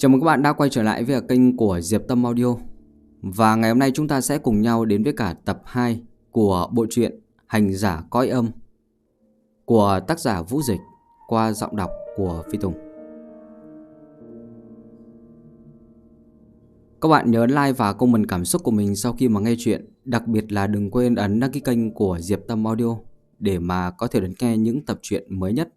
Chào mừng các bạn đã quay trở lại với kênh của Diệp Tâm Audio. Và ngày hôm nay chúng ta sẽ cùng nhau đến với cả tập 2 của bộ truyện Hành giả cõi âm Của tác giả Vũ Dịch qua giọng đọc của Phi Tùng. Các bạn nhớ like và comment cảm xúc của mình sau khi mà nghe chuyện, Đặc biệt là đừng quên ấn đăng ký kênh của Diệp Tâm Audio Để mà có thể đón nghe những tập truyện mới nhất.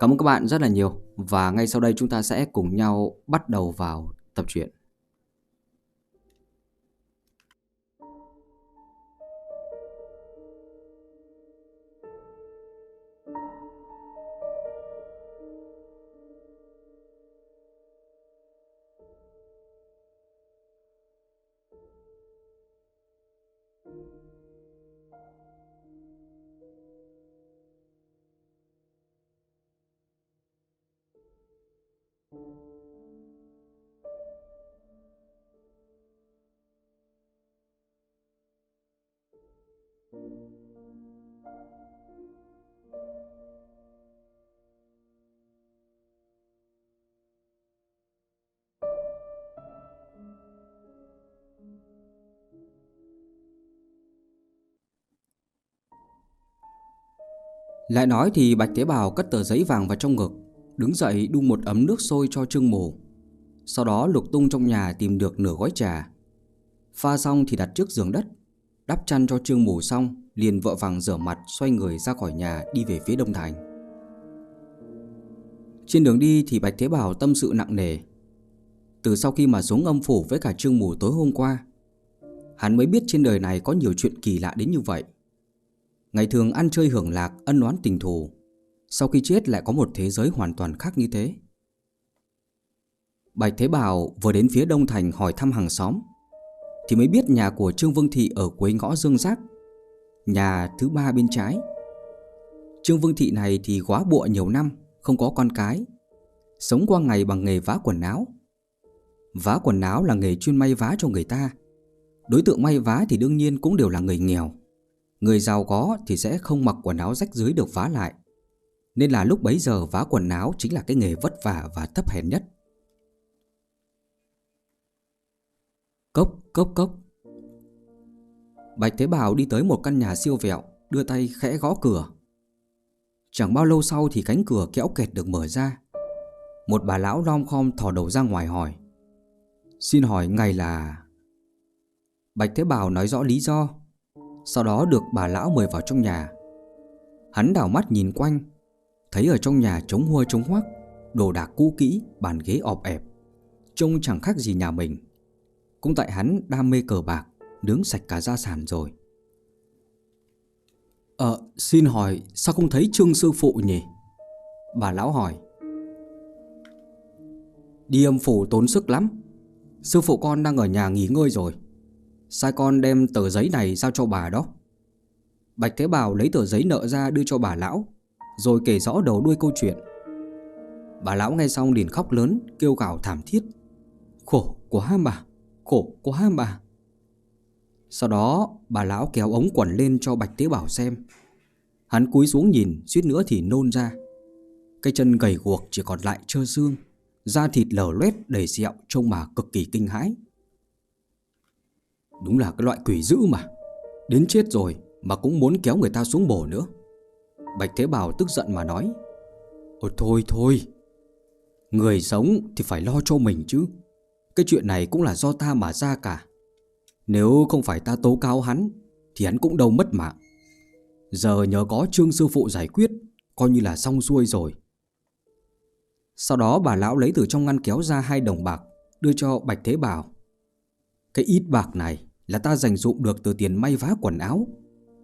Cảm ơn các bạn rất là nhiều và ngay sau đây chúng ta sẽ cùng nhau bắt đầu vào tập truyện. Lại nói thì Bạch Tế Bào cất tờ giấy vàng vào trong ngực, Đứng dậy đun một ấm nước sôi cho Trương Mù Sau đó lục tung trong nhà tìm được nửa gói trà. Pha xong thì đặt trước giường đất, Đắp chăn cho Trương Mù xong, Liền vợ vàng rửa mặt, xoay người ra khỏi nhà, đi về phía Đông Thành. Trên đường đi thì Bạch Thế Bảo tâm sự nặng nề. Từ sau khi mà xuống âm phủ với cả Trương Mù tối hôm qua, Hắn mới biết trên đời này có nhiều chuyện kỳ lạ đến như vậy. Ngày thường ăn chơi hưởng lạc, ân oán tình thù. Sau khi chết lại có một thế giới hoàn toàn khác như thế. Bạch Thế Bảo vừa đến phía Đông Thành hỏi thăm hàng xóm Thì mới biết nhà của Trương Vương Thị ở cuối ngõ Dương Giác Nhà thứ ba bên trái. Trương Vương Thị này thì quá bụa nhiều năm Không có con cái Sống qua ngày bằng nghề vá quần áo. Vá quần áo là nghề chuyên may vá cho người ta. Đối tượng may vá thì đương nhiên cũng đều là người nghèo. Người giàu có thì sẽ không mặc quần áo rách dưới được vá lại. Nên là lúc bấy giờ vá quần áo chính là cái nghề vất vả và thấp hèn nhất. Cốc, cốc, cốc. Bạch Thế Bảo đi tới một căn nhà siêu vẹo Đưa tay khẽ gõ cửa. Chẳng bao lâu sau thì cánh cửa kéo kẹt được mở ra. Một bà lão lom khom thò đầu ra ngoài hỏi. Xin hỏi ngài là... Bạch Thế Bảo nói rõ lý do sau đó được bà lão mời vào trong nhà. Hắn đảo mắt nhìn quanh Thấy ở trong nhà trống hua trống hoác Đồ đạc cũ kỹ, bàn ghế ọp ẹp Trông chẳng khác gì nhà mình. Cũng tại hắn đam mê cờ bạc Nướng sạch cả gia sản rồi. Ờ, xin hỏi Sao không thấy Trương Sư Phụ nhỉ? Bà lão hỏi. Đi âm phủ tốn sức lắm. Sư phụ con đang ở nhà nghỉ ngơi rồi. Sai con đem tờ giấy này giao cho bà đó. Bạch Thế Bảo lấy tờ giấy nợ ra đưa cho bà lão, Rồi kể rõ đầu đuôi câu chuyện. Bà lão nghe xong liền khóc lớn, Kêu gào thảm thiết. Khổ quá bà Khổ quá bà Sau đó, bà lão kéo ống quần lên cho Bạch Thế Bảo xem. Hắn cúi xuống nhìn, suýt nữa thì nôn ra. Cái chân gầy guộc chỉ còn lại trơ xương, Da thịt lở loét đầy sẹo Trông mà cực kỳ kinh hãi. Đúng là cái loại quỷ dữ mà. Đến chết rồi mà cũng muốn kéo người ta xuống bổ nữa. Bạch Thế Bảo tức giận mà nói, Ôi thôi thôi, Người sống thì phải lo cho mình chứ. Cái chuyện này cũng là do ta mà ra cả. Nếu không phải ta tố cáo hắn Thì hắn cũng đâu mất mạng. Giờ nhờ có Trương Sư Phụ giải quyết, Coi như là xong xuôi rồi. Sau đó bà lão lấy từ trong ngăn kéo ra hai đồng bạc Đưa cho Bạch Thế Bảo. Cái ít bạc này là ta dành dụng được từ tiền may vá quần áo.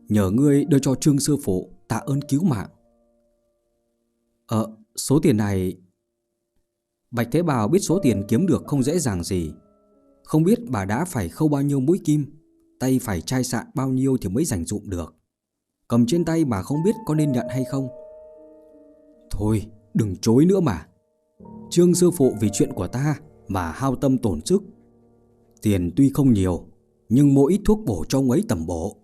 Nhờ ngươi đưa cho Trương Sư Phụ tạ ơn cứu mạng. Ờ, số tiền này... Bạch Thế Bào biết số tiền kiếm được không dễ dàng gì. Không biết bà đã phải khâu bao nhiêu mũi kim Tay phải chai sạn bao nhiêu thì mới dành dụng được. Cầm trên tay bà không biết có nên nhận hay không. Thôi đừng chối nữa mà. Trương Sư Phụ vì chuyện của ta mà hao tâm tổn sức. Tiền tuy không nhiều nhưng mỗi ít thuốc bổ cho ông ấy tầm bộ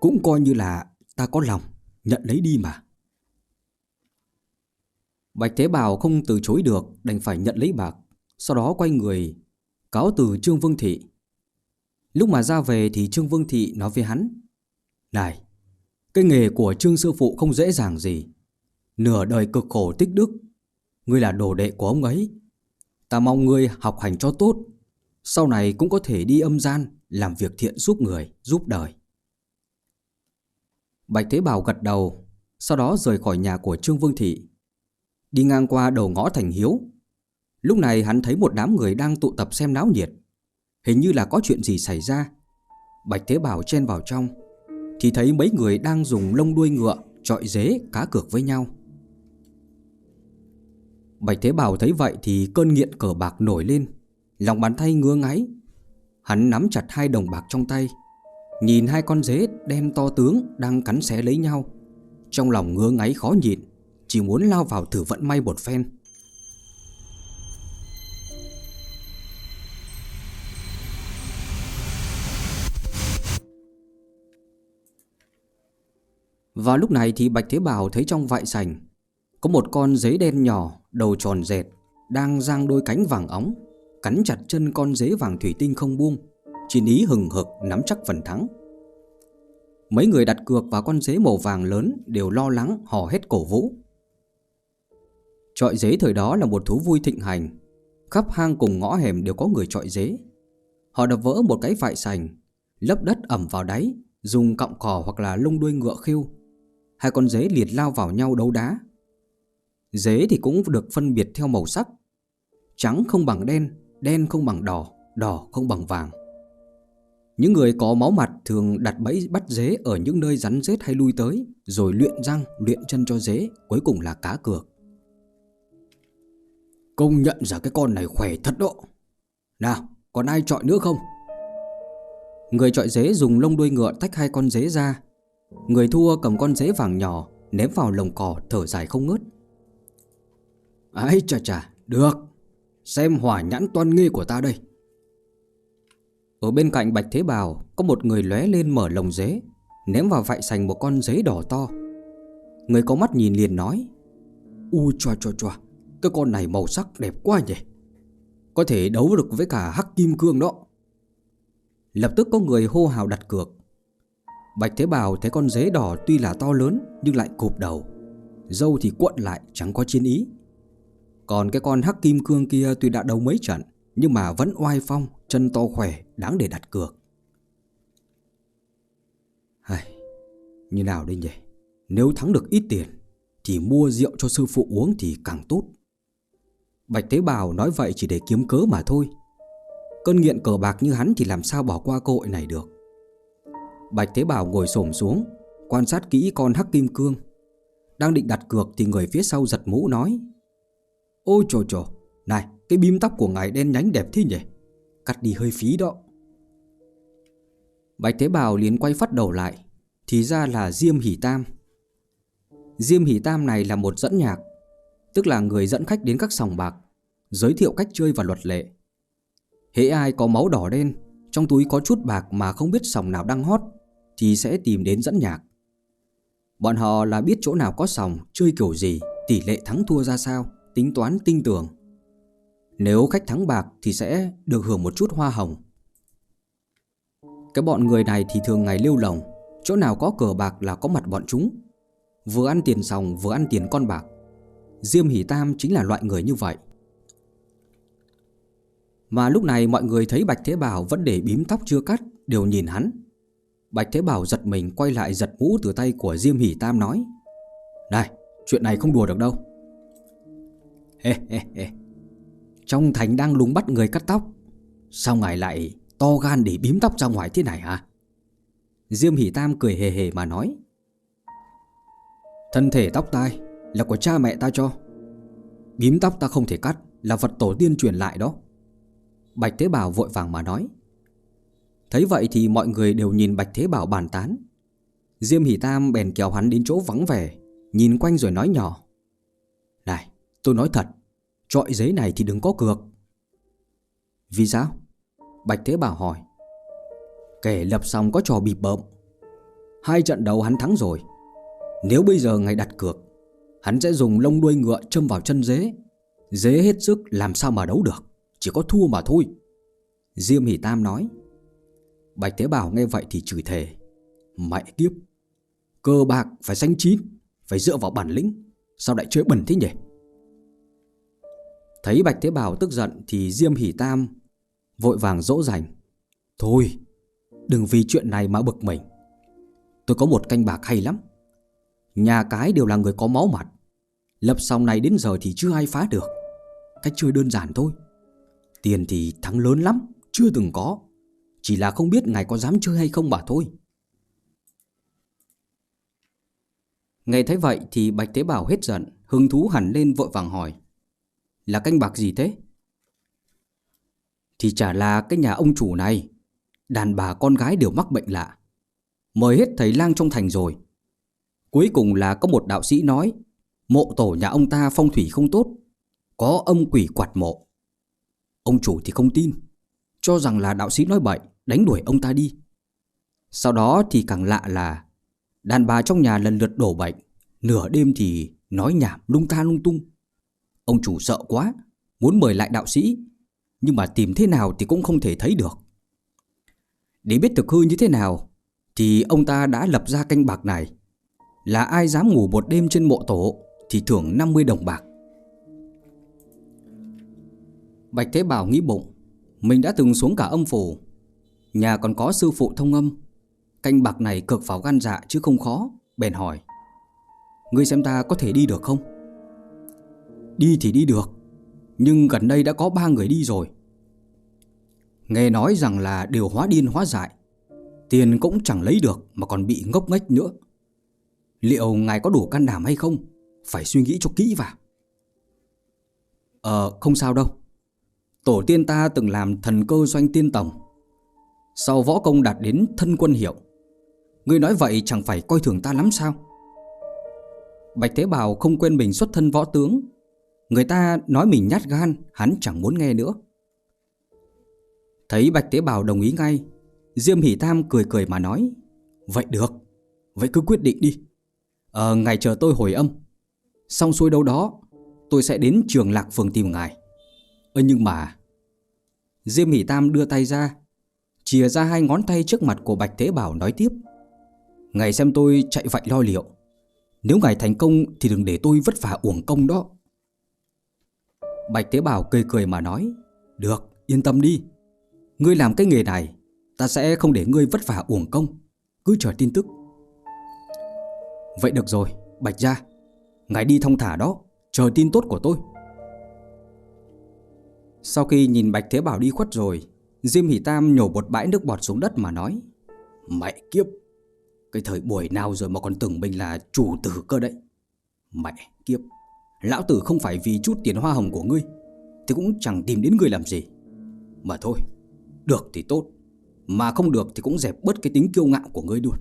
Cũng coi như là ta có lòng Nhận lấy đi mà. Bạch Thế Bảo không từ chối được, Đành phải nhận lấy bạc, Sau đó quay người, Cáo từ Trương Vương Thị. Lúc mà ra về thì Trương Vương Thị nói với hắn, Này, Cái nghề của Trương Sư Phụ không dễ dàng gì. Nửa đời cực khổ tích đức, Ngươi là đồ đệ của ông ấy. Ta mong ngươi học hành cho tốt, Sau này cũng có thể đi âm gian. Làm việc thiện giúp người, giúp đời. Bạch Thế Bảo gật đầu Sau đó rời khỏi nhà của Trương Vương Thị Đi ngang qua đầu ngõ Thành Hiếu. Lúc này hắn thấy một đám người đang tụ tập xem náo nhiệt. Hình như là có chuyện gì xảy ra. Bạch Thế Bảo chen vào trong Thì thấy mấy người đang dùng lông đuôi ngựa Trọi dế cá cược với nhau. Bạch Thế Bảo thấy vậy thì cơn nghiện cờ bạc nổi lên Lòng bàn tay ngứa ngáy Hắn nắm chặt hai đồng bạc trong tay, Nhìn hai con dế đen to tướng đang cắn xé lấy nhau. Trong lòng ngứa ngáy khó nhịn, Chỉ muốn lao vào thử vận may một phen. Vào lúc này thì Bạch Thế Bảo thấy trong vại sành Có một con dế đen nhỏ, đầu tròn dẹt Đang giang đôi cánh vàng óng. Cắn chặt chân con dế vàng thủy tinh không buông, Chiến ý hừng hực nắm chắc phần thắng. Mấy người đặt cược vào con dế màu vàng lớn Đều lo lắng hò hét cổ vũ. Trọi dế thời đó là một thú vui thịnh hành. Khắp hang cùng ngõ hẻm đều có người trọi dế. Họ đập vỡ một cái vại sành, Lấp đất ẩm vào đáy, Dùng cọng cỏ hoặc là lông đuôi ngựa khiêu. Hai con dế liệt lao vào nhau đấu đá. Dế thì cũng được phân biệt theo màu sắc, Trắng không bằng đen Đen không bằng đỏ Đỏ không bằng vàng. Những người có máu mặt thường đặt bẫy bắt dế Ở những nơi rắn rết hay lui tới Rồi luyện răng, luyện chân cho dế Cuối cùng là cá cược. Công nhận ra cái con này khỏe thật độ Nào còn ai chọi nữa không? Người chọi dế dùng lông đuôi ngựa tách hai con dế ra. Người thua cầm con dế vàng nhỏ Ném vào lồng cỏ thở dài không ngớt. Ái chà chà Được. Xem hỏa nhãn toan nghi của ta đây. Ở bên cạnh Bạch Thế Bào Có một người lóe lên mở lồng dế Ném vào vại sành một con dế đỏ to. Người có mắt nhìn liền nói Ui choa choa choa, Cái con này màu sắc đẹp quá nhỉ. Có thể đấu được với cả hắc kim cương đó. Lập tức có người hô hào đặt cược. Bạch Thế bào thấy con dế đỏ tuy là to lớn nhưng lại cụp đầu. Dâu thì cuộn lại chẳng có chiến ý. Còn cái con hắc kim cương kia tuy đã đấu mấy trận Nhưng mà vẫn oai phong, chân to khỏe, đáng để đặt cược. Hay, Như nào đây nhỉ? Nếu thắng được ít tiền Thì mua rượu cho sư phụ uống thì càng tốt. Bạch Thế bào nói vậy chỉ để kiếm cớ mà thôi. Cơn nghiện cờ bạc như hắn thì làm sao bỏ qua cơ hội này được? Bạch Thế Bảo ngồi xổm xuống Quan sát kỹ con hắc kim cương. Đang định đặt cược thì người phía sau giật mũ nói Ôi trời trời Này cái bím tóc của ngài đen nhánh đẹp thế nhỉ? Cắt đi hơi phí đó. Bạch Thế Bảo liền quay phát đầu lại Thì ra là Diêm Hỷ Tam. Diêm Hỷ Tam này là một dẫn nhạc Tức là người dẫn khách đến các sòng bạc Giới thiệu cách chơi và luật lệ. Hễ ai có máu đỏ đen Trong túi có chút bạc mà không biết sòng nào đang hot thì sẽ tìm đến dẫn nhạc. Bọn họ là biết chỗ nào có sòng, chơi kiểu gì, tỷ lệ thắng thua ra sao, tính toán tinh tưởng Nếu khách thắng bạc thì sẽ được hưởng một chút hoa hồng. Cái bọn người này thì thường ngày lưu lồng, chỗ nào có cờ bạc là có mặt bọn chúng. Vừa ăn tiền sòng vừa ăn tiền con bạc. Diêm Hỷ Tam chính là loại người như vậy. Mà lúc này mọi người thấy Bạch Thế Bảo vẫn để bím tóc chưa cắt Đều nhìn hắn Bạch Thế Bảo giật mình quay lại giật mũ từ tay của Diêm Hỷ Tam nói Này chuyện này không đùa được đâu Trong thành đang lúng bắt người cắt tóc, Sao ngài lại to gan để bím tóc ra ngoài thế này hả? Diêm Hỷ Tam cười hề hề mà nói, Thân thể tóc tai là của cha mẹ ta cho. Bím tóc ta không thể cắt Là vật tổ tiên truyền lại đó. Bạch Thế Bảo vội vàng mà nói, Thấy vậy thì mọi người đều nhìn Bạch Thế Bảo bàn tán. Diêm Hỷ Tam bèn kéo hắn đến chỗ vắng vẻ, Nhìn quanh rồi nói nhỏ, Này, tôi nói thật Trọi giấy này thì đừng có cược. Vì sao? Bạch Thế Bảo hỏi. Kể lập xong có trò bịp bợm. Hai trận đầu hắn thắng rồi. Nếu bây giờ ngày đặt cược, Hắn sẽ dùng lông đuôi ngựa châm vào chân dế. Dế hết sức làm sao mà đấu được, Chỉ có thua mà thôi. Diêm Hỷ Tam nói. Bạch Thế Bảo nghe vậy thì chửi thề. Mẹ kiếp, Cơ bạc phải xanh chín, Phải dựa vào bản lĩnh, Sao lại chơi bẩn thế nhỉ? Thấy Bạch Thế Bảo tức giận Thì Diêm Hỷ Tam Vội vàng dỗ dành. Thôi, đừng vì chuyện này mà bực mình. Tôi có một canh bạc hay lắm. Nhà cái đều là người có máu mặt. Lập xong này đến giờ thì chưa ai phá được. Cách chơi đơn giản thôi. Tiền thì thắng lớn lắm, Chưa từng có. Chỉ là không biết ngài có dám chơi hay không mà thôi. Nghe thấy vậy thì Bạch Tế Bảo hết giận, Hứng thú hẳn lên vội vàng hỏi. Là canh bạc gì thế? Thì chả là cái nhà ông chủ này. Đàn bà con gái đều mắc bệnh lạ. Mời hết thầy lang trong thành rồi. Cuối cùng là có một đạo sĩ nói, Mộ tổ nhà ông ta phong thủy không tốt, Có âm quỷ quạt mộ. Ông chủ thì không tin, Cho rằng là đạo sĩ nói bậy, Đánh đuổi ông ta đi. Sau đó thì càng lạ là, Đàn bà trong nhà lần lượt đổ bệnh, Nửa đêm thì nói nhảm lung ta lung tung. Ông chủ sợ quá, Muốn mời lại đạo sĩ, Nhưng mà tìm thế nào thì cũng không thể thấy được. Để biết thực hư như thế nào, Thì ông ta đã lập ra canh bạc này. Là ai dám ngủ một đêm trên mộ tổ Thì thưởng 50 đồng bạc. Bạch Thế Bảo nghĩ bụng, Mình đã từng xuống cả âm phủ, Nhà còn có sư phụ thông âm. Canh bạc này cực vào gan dạ chứ không khó, Bèn hỏi, Ngươi xem ta có thể đi được không? Đi thì đi được, Nhưng gần đây đã có ba người đi rồi. Nghe nói rằng là đều hóa điên hóa dại, Tiền cũng chẳng lấy được Mà còn bị ngốc nghếch nữa. Liệu ngài có đủ can đảm hay không? Phải suy nghĩ cho kỹ vào. Ờ không sao đâu. Tổ tiên ta từng làm thần cơ doanh tiên tổng. Sau võ công đạt đến thân quân hiệu, Ngươi nói vậy chẳng phải coi thường ta lắm sao? Bạch Thế Bảo không quên mình xuất thân võ tướng Người ta nói mình nhát gan, Hắn chẳng muốn nghe nữa. Thấy Bạch tế bào đồng ý ngay, Diêm Hỷ Tam cười cười mà nói, Vậy được, Vậy cứ quyết định đi. Ờ ngày chờ tôi hồi âm. Xong xuôi đâu đó, Tôi sẽ đến trường Lạc Phường tìm ngài. Ơ, nhưng mà Diêm Hỷ Tam đưa tay ra, Chìa ra hai ngón tay trước mặt của Bạch Thế Bảo nói tiếp, Ngài xem tôi chạy vậy lo liệu. Nếu ngài thành công Thì đừng để tôi vất vả uổng công đó. Bạch Thế Bảo cười cười mà nói, Được, yên tâm đi. Ngươi làm cái nghề này, Ta sẽ không để ngươi vất vả uổng công. Cứ chờ tin tức. Vậy được rồi, Bạch ra Ngài đi thông thả đó, Chờ tin tốt của tôi. Sau khi nhìn Bạch Thế Bảo đi khuất rồi, Diêm Hỷ Tam nhổ một bãi nước bọt xuống đất mà nói, Mẹ kiếp, Cái thời buổi nào rồi mà còn tưởng mình là chủ tử cơ đấy? Mẹ kiếp. Lão tử không phải vì chút tiền hoa hồng của ngươi, Thì cũng chẳng tìm đến ngươi làm gì. Mà thôi, Được thì tốt, Mà không được thì cũng dẹp bớt cái tính kiêu ngạo của ngươi luôn.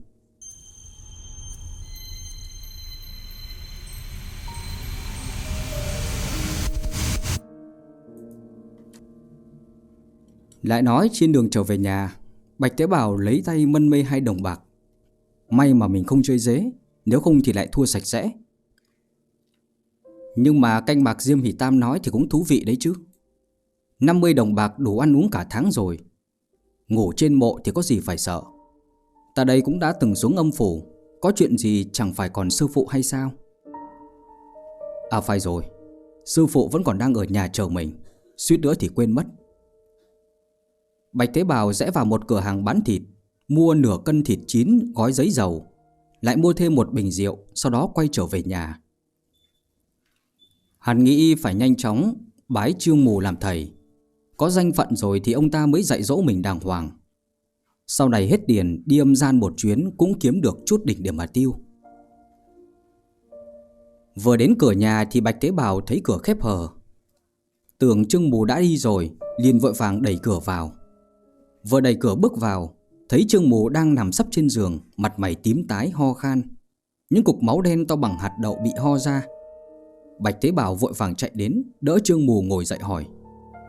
Lại nói trên đường trở về nhà, Bạch Tế Bảo lấy tay mân mê hai đồng bạc. May mà mình không chơi dế, Nếu không thì lại thua sạch sẽ. Nhưng mà canh bạc Diêm Hỷ Tam nói thì cũng thú vị đấy chứ. 50 đồng bạc đủ ăn uống cả tháng rồi. Ngủ trên mộ thì có gì phải sợ. Ta đây cũng đã từng xuống âm phủ, Có chuyện gì chẳng phải còn sư phụ hay sao? À phải rồi. Sư phụ vẫn còn đang ở nhà chờ mình, Suýt nữa thì quên mất. Bạch Thế Bảo rẽ vào một cửa hàng bán thịt, Mua nửa cân thịt chín, gói giấy dầu, Lại mua thêm một bình rượu, Sau đó quay trở về nhà. Hắn nghĩ phải nhanh chóng Bái trương mù làm thầy. Có danh phận rồi thì ông ta mới dạy dỗ mình đàng hoàng. Sau này hết tiền Đi âm gian một chuyến Cũng kiếm được chút đỉnh để mà tiêu. Vừa đến cửa nhà thì Bạch Tế Bào thấy cửa khép hờ. Tưởng trương mù đã đi rồi, liền vội vàng đẩy cửa vào. Vừa đẩy cửa bước vào, Thấy Trương Mù đang nằm sấp trên giường, Mặt mày tím tái, ho khan. Những cục máu đen to bằng hạt đậu bị ho ra Bạch Thế Bảo vội vàng chạy đến, Đỡ Trương Mù ngồi dậy hỏi.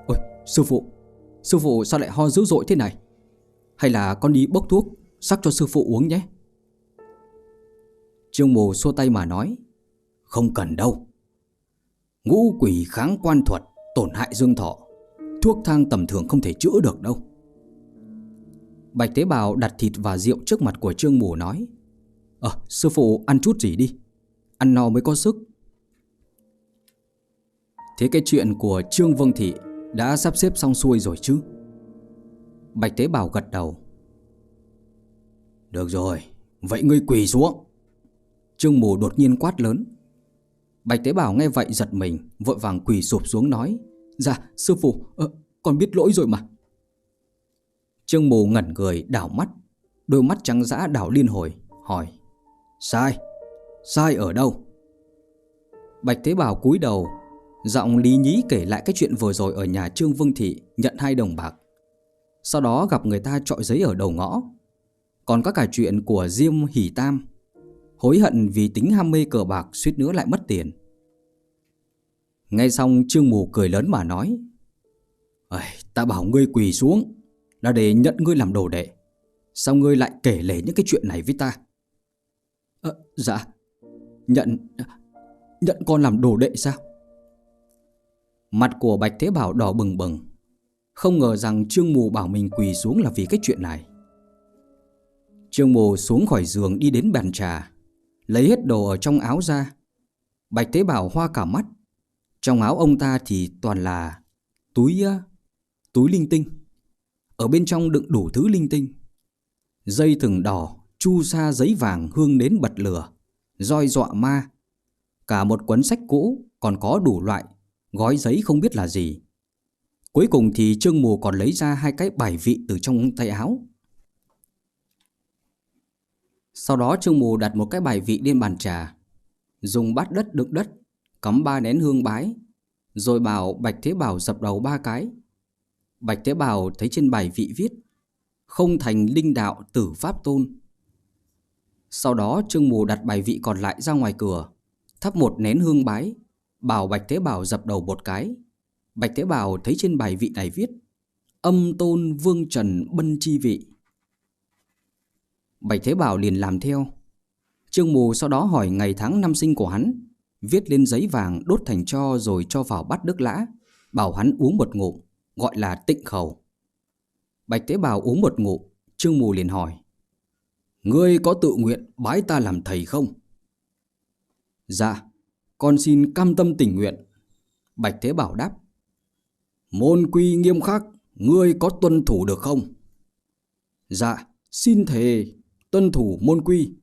Ôi, sư phụ Sư phụ sao lại ho dữ dội thế này? Hay là con đi bốc thuốc, Sắc cho sư phụ uống nhé. Trương Mù xua tay mà nói, Không cần đâu. Ngũ quỷ kháng quan thuật Tổn hại dương thọ, thuốc thang tầm thường không thể chữa được đâu. Bạch tế bào đặt thịt và rượu trước mặt của Trương Mù nói Ờ sư phụ ăn chút gì đi, Ăn no mới có sức. Thế cái chuyện của Trương vương Thị Đã sắp xếp xong xuôi rồi chứ? Bạch tế bào gật đầu. Được rồi Vậy ngươi quỳ xuống. Trương Mù đột nhiên quát lớn. Bạch tế bào nghe vậy giật mình Vội vàng quỳ sụp xuống nói Dạ sư phụ ờ, Con biết lỗi rồi mà. Trương Mù ngẩn người đảo mắt Đôi mắt trắng dã đảo liên hồi Hỏi Sai Sai ở đâu? Bạch tế bào cúi đầu Giọng lý nhí kể lại cái chuyện vừa rồi ở nhà Trương Vương Thị nhận hai đồng bạc. Sau đó gặp người ta trọi giấy ở đầu ngõ. Còn có cả chuyện của Diêm Hỷ Tam. Hối hận vì tính ham mê cờ bạc suýt nữa lại mất tiền. Ngay xong Trương Mù cười lớn mà nói. Ta bảo ngươi quỳ xuống là để nhận ngươi làm đồ đệ. Sao ngươi lại kể lể những cái chuyện này với ta? À, dạ, nhận, nhận con làm đồ đệ sao? Mặt của Bạch Thế Bảo đỏ bừng bừng. Không ngờ rằng Trương Mù bảo mình quỳ xuống là vì cái chuyện này. Trương Mù xuống khỏi giường đi đến bàn trà Lấy hết đồ ở trong áo ra. Bạch Thế Bảo hoa cả mắt. Trong áo ông ta thì toàn là túi túi linh tinh. Ở bên trong đựng đủ thứ linh tinh. Dây thừng đỏ, chu sa giấy vàng hương đến bật lửa roi dọa ma. Cả một cuốn sách cũ còn có đủ loại gói giấy không biết là gì. Cuối cùng thì Trương Mù còn lấy ra hai cái bài vị từ trong tay áo. Sau đó Trương Mù đặt một cái bài vị lên bàn trà, dùng bát đất đựng đất, cắm ba nén hương bái, rồi bảo Bạch Thế Bảo dập đầu ba cái. Bạch Thế Bảo thấy trên bài vị viết Không thành linh đạo tử pháp tôn Sau đó Trương Mù đặt bài vị còn lại ra ngoài cửa Thắp một nén hương bái Bảo Bạch Thế Bảo dập đầu một cái. Bạch Thế Bảo thấy trên bài vị này viết, Âm tôn vương trần bân chi vị. Bạch Thế Bảo liền làm theo. Trương Mù sau đó hỏi ngày tháng năm sinh của hắn, Viết lên giấy vàng đốt thành cho rồi cho vào bát nước lã, Bảo hắn uống một ngụm, Gọi là tịnh khẩu. Bạch Thế Bảo uống một ngụm, Trương Mù liền hỏi, Ngươi có tự nguyện bái ta làm thầy không? Dạ con xin cam tâm tình nguyện. Bạch Thế Bảo đáp. Môn quy nghiêm khắc, ngươi có tuân thủ được không? Dạ, xin thề, tuân thủ môn quy.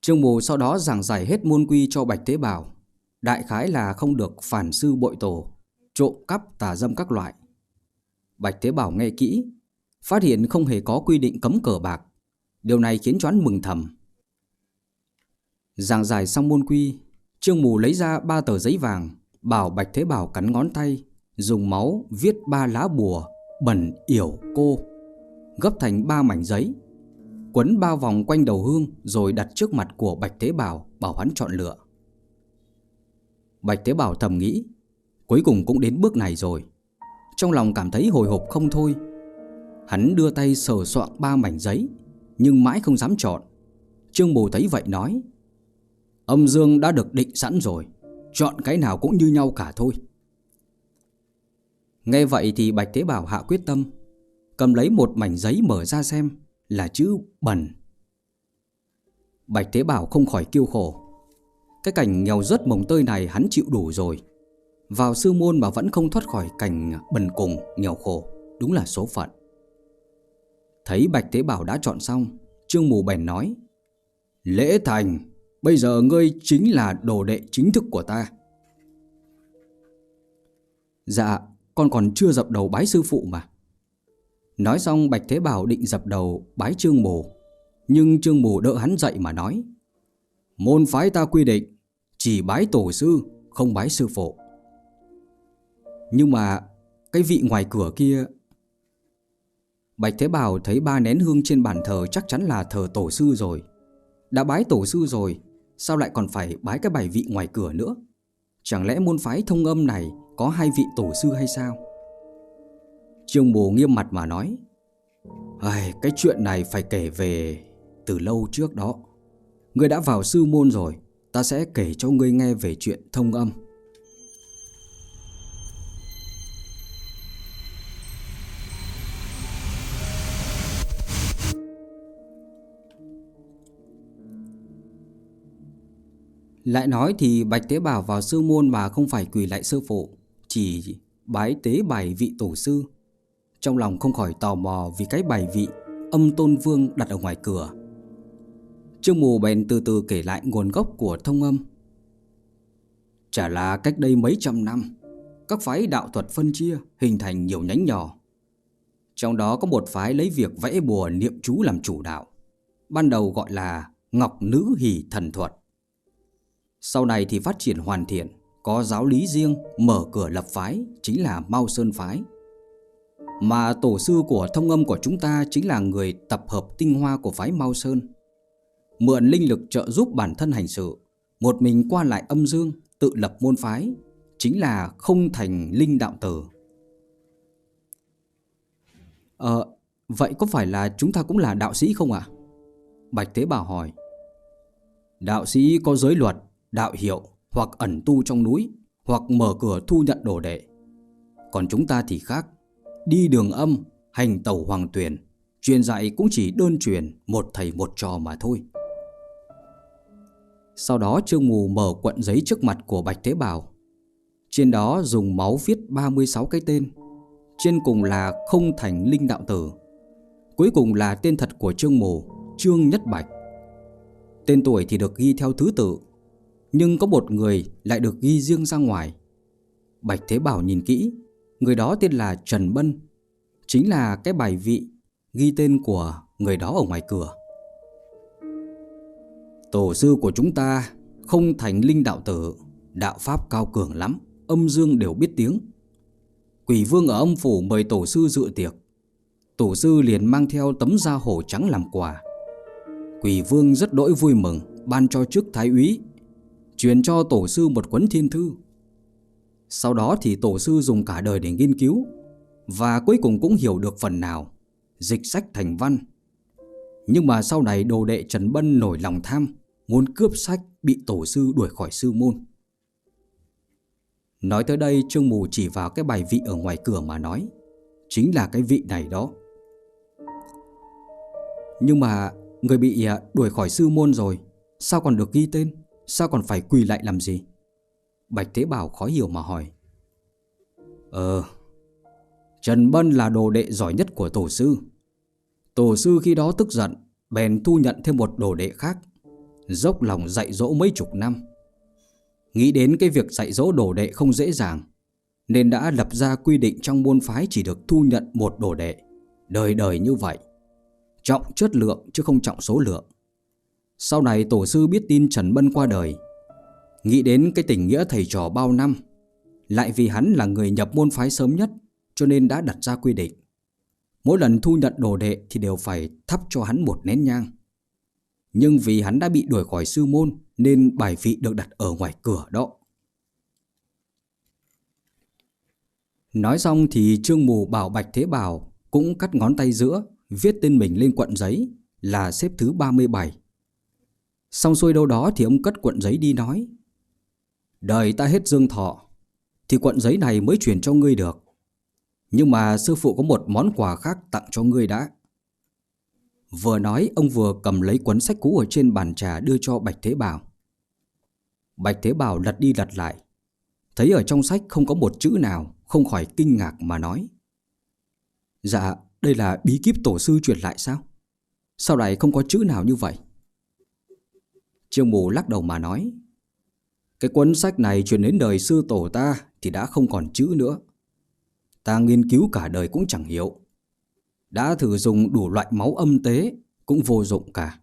Trương bồ sau đó giảng giải hết môn quy cho Bạch Thế Bảo. Đại khái là không được phản sư bội tổ, trộm cắp tà dâm các loại. Bạch Thế Bảo nghe kỹ, phát hiện không hề có quy định cấm cờ bạc. Điều này khiến choán mừng thầm. Giảng giải xong môn quy, Trương Mù lấy ra ba tờ giấy vàng, Bảo Bạch Thế Bảo cắn ngón tay, Dùng máu viết ba lá bùa, Bẩn, yểu, cô, Gấp thành ba mảnh giấy, Quấn ba vòng quanh đầu hương Rồi đặt trước mặt của Bạch Thế Bảo Bảo hắn chọn lựa. Bạch Thế Bảo thầm nghĩ, Cuối cùng cũng đến bước này rồi. Trong lòng cảm thấy hồi hộp không thôi. Hắn đưa tay sờ soạn ba mảnh giấy, Nhưng mãi không dám chọn. Trương Mù thấy vậy nói Âm dương đã được định sẵn rồi, Chọn cái nào cũng như nhau cả thôi. Nghe vậy thì Bạch Thế Bảo hạ quyết tâm, Cầm lấy một mảnh giấy mở ra xem Là chữ bẩn Bạch Thế Bảo không khỏi kêu khổ. Cái cảnh nghèo rớt mồng tơi này hắn chịu đủ rồi. Vào sư môn mà vẫn không thoát khỏi cảnh bần cùng, nghèo khổ, Đúng là số phận. Thấy Bạch Thế Bảo đã chọn xong, Trương Mù bèn nói, Lễ thành. Bây giờ ngươi chính là đồ đệ chính thức của ta. Dạ Con còn chưa dập đầu bái sư phụ mà. Nói xong, Bạch Thế Bảo định dập đầu bái Trương Mù Nhưng Trương Mù đỡ hắn dậy mà nói, Môn phái ta quy định, Chỉ bái tổ sư, Không bái sư phụ. Nhưng mà Cái vị ngoài cửa kia, Bạch Thế Bảo thấy ba nén hương trên bàn thờ Chắc chắn là thờ tổ sư rồi. Đã bái tổ sư rồi Sao lại còn phải bái cái bài vị ngoài cửa nữa? Chẳng lẽ môn phái thông âm này Có hai vị tổ sư hay sao? Trương Bồ nghiêm mặt mà nói Ai, Cái chuyện này phải kể về Từ lâu trước đó. Ngươi đã vào sư môn rồi Ta sẽ kể cho ngươi nghe về chuyện thông âm. Lại nói thì Bạch Tế Bảo vào sư môn mà không phải quỳ lại sư phụ, Chỉ bái tế bài vị tổ sư. Trong lòng không khỏi tò mò vì cái bài vị âm tôn vương đặt ở ngoài cửa. Trương Mù bèn từ từ kể lại nguồn gốc của thông âm. Chả là cách đây mấy trăm năm, Các phái đạo thuật phân chia hình thành nhiều nhánh nhỏ. Trong đó có một phái lấy việc vẽ bùa niệm chú làm chủ đạo, Ban đầu gọi là Ngọc Nữ Hỷ Thần Thuật. Sau này thì phát triển hoàn thiện Có giáo lý riêng mở cửa lập phái Chính là Mao Sơn Phái. Mà tổ sư của thông âm của chúng ta Chính là người tập hợp tinh hoa của phái Mao Sơn. Mượn linh lực trợ giúp bản thân hành sự Một mình qua lại âm dương Tự lập môn phái Chính là không thành linh đạo tử. Ờ Vậy có phải là chúng ta cũng là đạo sĩ không ạ? Bạch Thế Bảo hỏi. Đạo sĩ có giới luật, đạo hiệu Hoặc ẩn tu trong núi Hoặc mở cửa thu nhận đồ đệ. Còn chúng ta thì khác Đi đường âm, hành tẩu hoàng tuyển Truyền dạy cũng chỉ đơn truyền Một thầy một trò mà thôi. Sau đó Trương Mù mở quận giấy trước mặt của Bạch Thế Bảo. Trên đó dùng máu viết 36 cái tên Trên cùng là không thành linh đạo tử. Cuối cùng là tên thật của Trương Mù Trương Nhất Bạch. Tên tuổi thì được ghi theo thứ tự nhưng có một người lại được ghi riêng ra ngoài. Bạch Thế Bảo nhìn kỹ, Người đó tên là Trần Bân, Chính là cái bài vị Ghi tên của người đó ở ngoài cửa. Tổ sư của chúng ta Không thành linh đạo tử, Đạo pháp cao cường lắm, Âm dương đều biết tiếng. Quỷ vương ở âm phủ mời tổ sư dự tiệc. Tổ sư liền mang theo tấm da hổ trắng làm quà. Quỷ vương rất đỗi vui mừng, Ban cho chức thái úy Truyền cho tổ sư một cuốn thiên thư. Sau đó thì tổ sư dùng cả đời để nghiên cứu, Và cuối cùng cũng hiểu được phần nào Dịch sách thành văn. Nhưng mà sau này đồ đệ Trần Bân nổi lòng tham, Muốn cướp sách bị tổ sư đuổi khỏi sư môn. Nói tới đây, Trương Mù chỉ vào cái bài vị ở ngoài cửa mà nói, Chính là cái vị này đó. Nhưng mà Người bị à, đuổi khỏi sư môn rồi, Sao còn được ghi tên? Sao còn phải quỳ lại làm gì? Bạch Thế Bảo khó hiểu mà hỏi. Ờ Trần Bân là đồ đệ giỏi nhất của tổ sư. Tổ sư khi đó tức giận, Bèn thu nhận thêm một đồ đệ khác, Dốc lòng dạy dỗ mấy chục năm. Nghĩ đến cái việc dạy dỗ đồ đệ không dễ dàng, Nên đã lập ra quy định trong môn phái chỉ được thu nhận một đồ đệ. Đời đời như vậy, Trọng chất lượng chứ không trọng số lượng. Sau này tổ sư biết tin Trần Bân qua đời. Nghĩ đến cái tình nghĩa thầy trò bao năm, Lại vì hắn là người nhập môn phái sớm nhất, Cho nên đã đặt ra quy định. Mỗi lần thu nhận đồ đệ thì đều phải thắp cho hắn một nén nhang. Nhưng vì hắn đã bị đuổi khỏi sư môn, Nên bài vị được đặt ở ngoài cửa đó. Nói xong thì Trương Mù bảo Bạch Thế Bảo Cũng cắt ngón tay giữa, viết tên mình lên quận giấy là xếp thứ 37. Xong xuôi đâu đó thì ông cất cuộn giấy đi nói. Đời ta hết dương thọ, Thì cuộn giấy này mới chuyển cho ngươi được. Nhưng mà sư phụ có một món quà khác tặng cho ngươi đã. Vừa nói, ông vừa cầm lấy cuốn sách cũ ở trên bàn trà đưa cho Bạch Thế Bảo. Bạch Thế Bảo lật đi lật lại. Thấy ở trong sách không có một chữ nào, Không khỏi kinh ngạc mà nói. Dạ đây là bí kíp tổ sư truyền lại sao? Sao lại không có chữ nào như vậy? Trương Mù lắc đầu mà nói, Cái cuốn sách này truyền đến đời sư tổ ta Thì đã không còn chữ nữa. Ta nghiên cứu cả đời cũng chẳng hiểu. Đã thử dùng đủ loại máu âm tế Cũng vô dụng cả.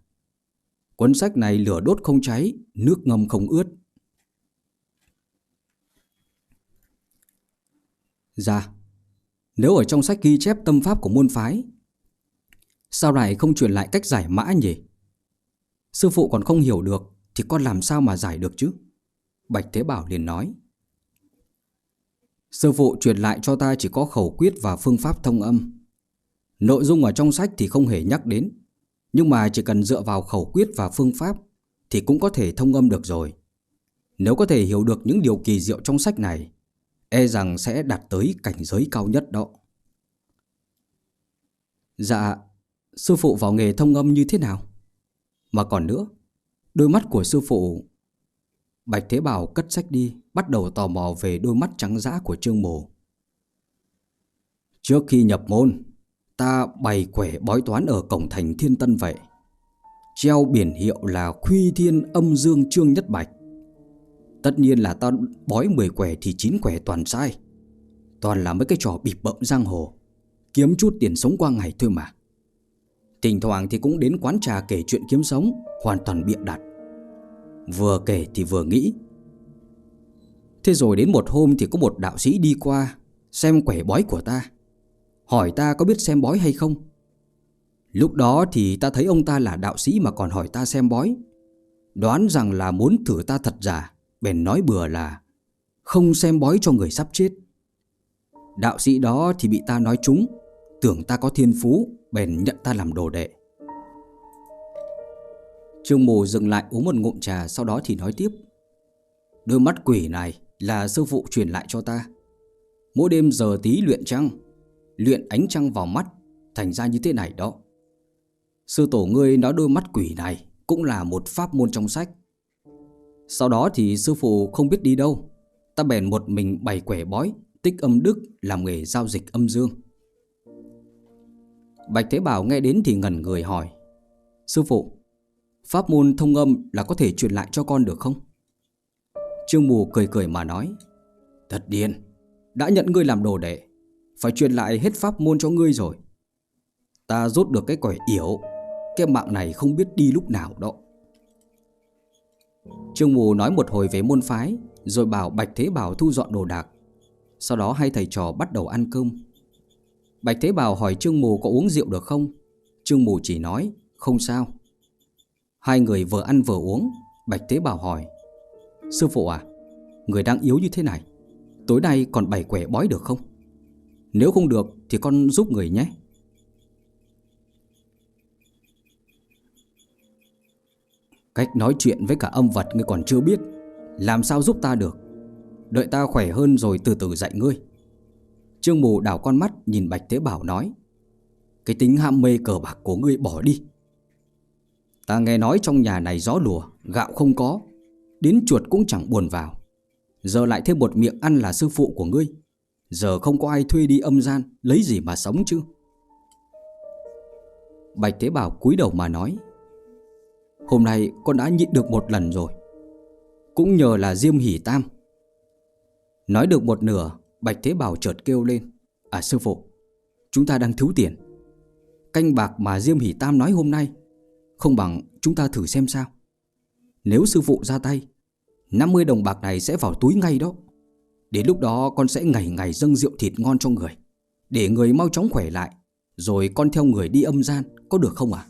Cuốn sách này lửa đốt không cháy, Nước ngâm không ướt. Dạ nếu ở trong sách ghi chép tâm pháp của môn phái, Sao lại không truyền lại cách giải mã nhỉ? Sư phụ còn không hiểu được Thì con làm sao mà giải được chứ? Bạch Thế Bảo liền nói. Sư phụ truyền lại cho ta chỉ có khẩu quyết và phương pháp thông âm. Nội dung ở trong sách thì không hề nhắc đến, Nhưng mà chỉ cần dựa vào khẩu quyết và phương pháp Thì cũng có thể thông âm được rồi. Nếu có thể hiểu được những điều kỳ diệu trong sách này E rằng sẽ đạt tới cảnh giới cao nhất đó. Dạ Sư phụ vào nghề thông âm như thế nào? Mà còn nữa, Đôi mắt của sư phụ Bạch Thế Bảo cất sách đi, Bắt đầu tò mò về đôi mắt trắng dã của Trương Mổ. Trước khi nhập môn, Ta bày quẻ bói toán ở cổng thành Thiên Tân vậy. Treo biển hiệu là Khuy Thiên Âm Dương Trương Nhất Bạch. Tất nhiên là ta bói 10 quẻ thì 9 quẻ toàn sai. Toàn là mấy cái trò bịp bậm giang hồ, Kiếm chút tiền sống qua ngày thôi mà. Thỉnh thoảng thì cũng đến quán trà kể chuyện kiếm sống, Hoàn toàn bịa đặt. Vừa kể thì vừa nghĩ. Thế rồi đến một hôm thì có một đạo sĩ đi qua, Xem quẻ bói của ta. Hỏi ta có biết xem bói hay không? Lúc đó thì ta thấy ông ta là đạo sĩ mà còn hỏi ta xem bói. Đoán rằng là muốn thử ta thật giả, Bèn nói bừa là Không xem bói cho người sắp chết. Đạo sĩ đó thì bị ta nói trúng. Tưởng ta có thiên phú, Bèn nhận ta làm đồ đệ. Trương Mù dừng lại uống một ngụm trà, Sau đó thì nói tiếp. Đôi mắt quỷ này là sư phụ truyền lại cho ta. Mỗi đêm giờ tí luyện trăng, Luyện ánh trăng vào mắt, Thành ra như thế này đó. Sư tổ ngươi nói đôi mắt quỷ này Cũng là một pháp môn trong sách. Sau đó thì sư phụ không biết đi đâu, Ta bèn một mình bày quẻ bói, Tích âm đức, làm nghề giao dịch âm dương. Bạch Thế Bảo nghe đến thì ngẩn người hỏi, Sư phụ, Pháp môn thông âm là có thể truyền lại cho con được không? Trương Mù cười cười mà nói Thật điên Đã nhận ngươi làm đồ đệ, Phải truyền lại hết pháp môn cho ngươi rồi. Ta rút được cái quẻ yểu, Cái mạng này không biết đi lúc nào đó. Trương Mù nói một hồi về môn phái, Rồi bảo Bạch Thế Bảo thu dọn đồ đạc. Sau đó hai thầy trò bắt đầu ăn cơm. Bạch Thế Bảo hỏi Trương Mù có uống rượu được không? Trương Mù chỉ nói, Không sao. Hai người vừa ăn vừa uống, Bạch Thế Bảo hỏi, Sư phụ à Người đang yếu như thế này, Tối nay còn bảy quẻ bói được không? Nếu không được thì con giúp người nhé. Cách nói chuyện với cả âm vật ngươi còn chưa biết, Làm sao giúp ta được? Đợi ta khỏe hơn rồi từ từ dạy ngươi. Trương mù đảo con mắt nhìn Bạch Thế Bảo nói, Cái tính ham mê cờ bạc của ngươi bỏ đi. Ta nghe nói trong nhà này gió lùa, Gạo không có, Đến chuột cũng chẳng buồn vào. Giờ lại thêm một miệng ăn là sư phụ của ngươi. Giờ không có ai thuê đi âm gian, Lấy gì mà sống chứ? Bạch Thế Bảo cúi đầu mà nói, Hôm nay con đã nhịn được một lần rồi, Cũng nhờ là Diêm Hỷ Tam. Nói được một nửa Bạch Thế Bảo chợt kêu lên. À sư phụ, Chúng ta đang thiếu tiền. Canh bạc mà Diêm Hỷ Tam nói hôm nay, Không bằng chúng ta thử xem sao. Nếu sư phụ ra tay 50 đồng bạc này sẽ vào túi ngay đó. Đến lúc đó con sẽ ngày ngày dâng rượu thịt ngon cho người. Để người mau chóng khỏe lại, Rồi con theo người đi âm gian, Có được không à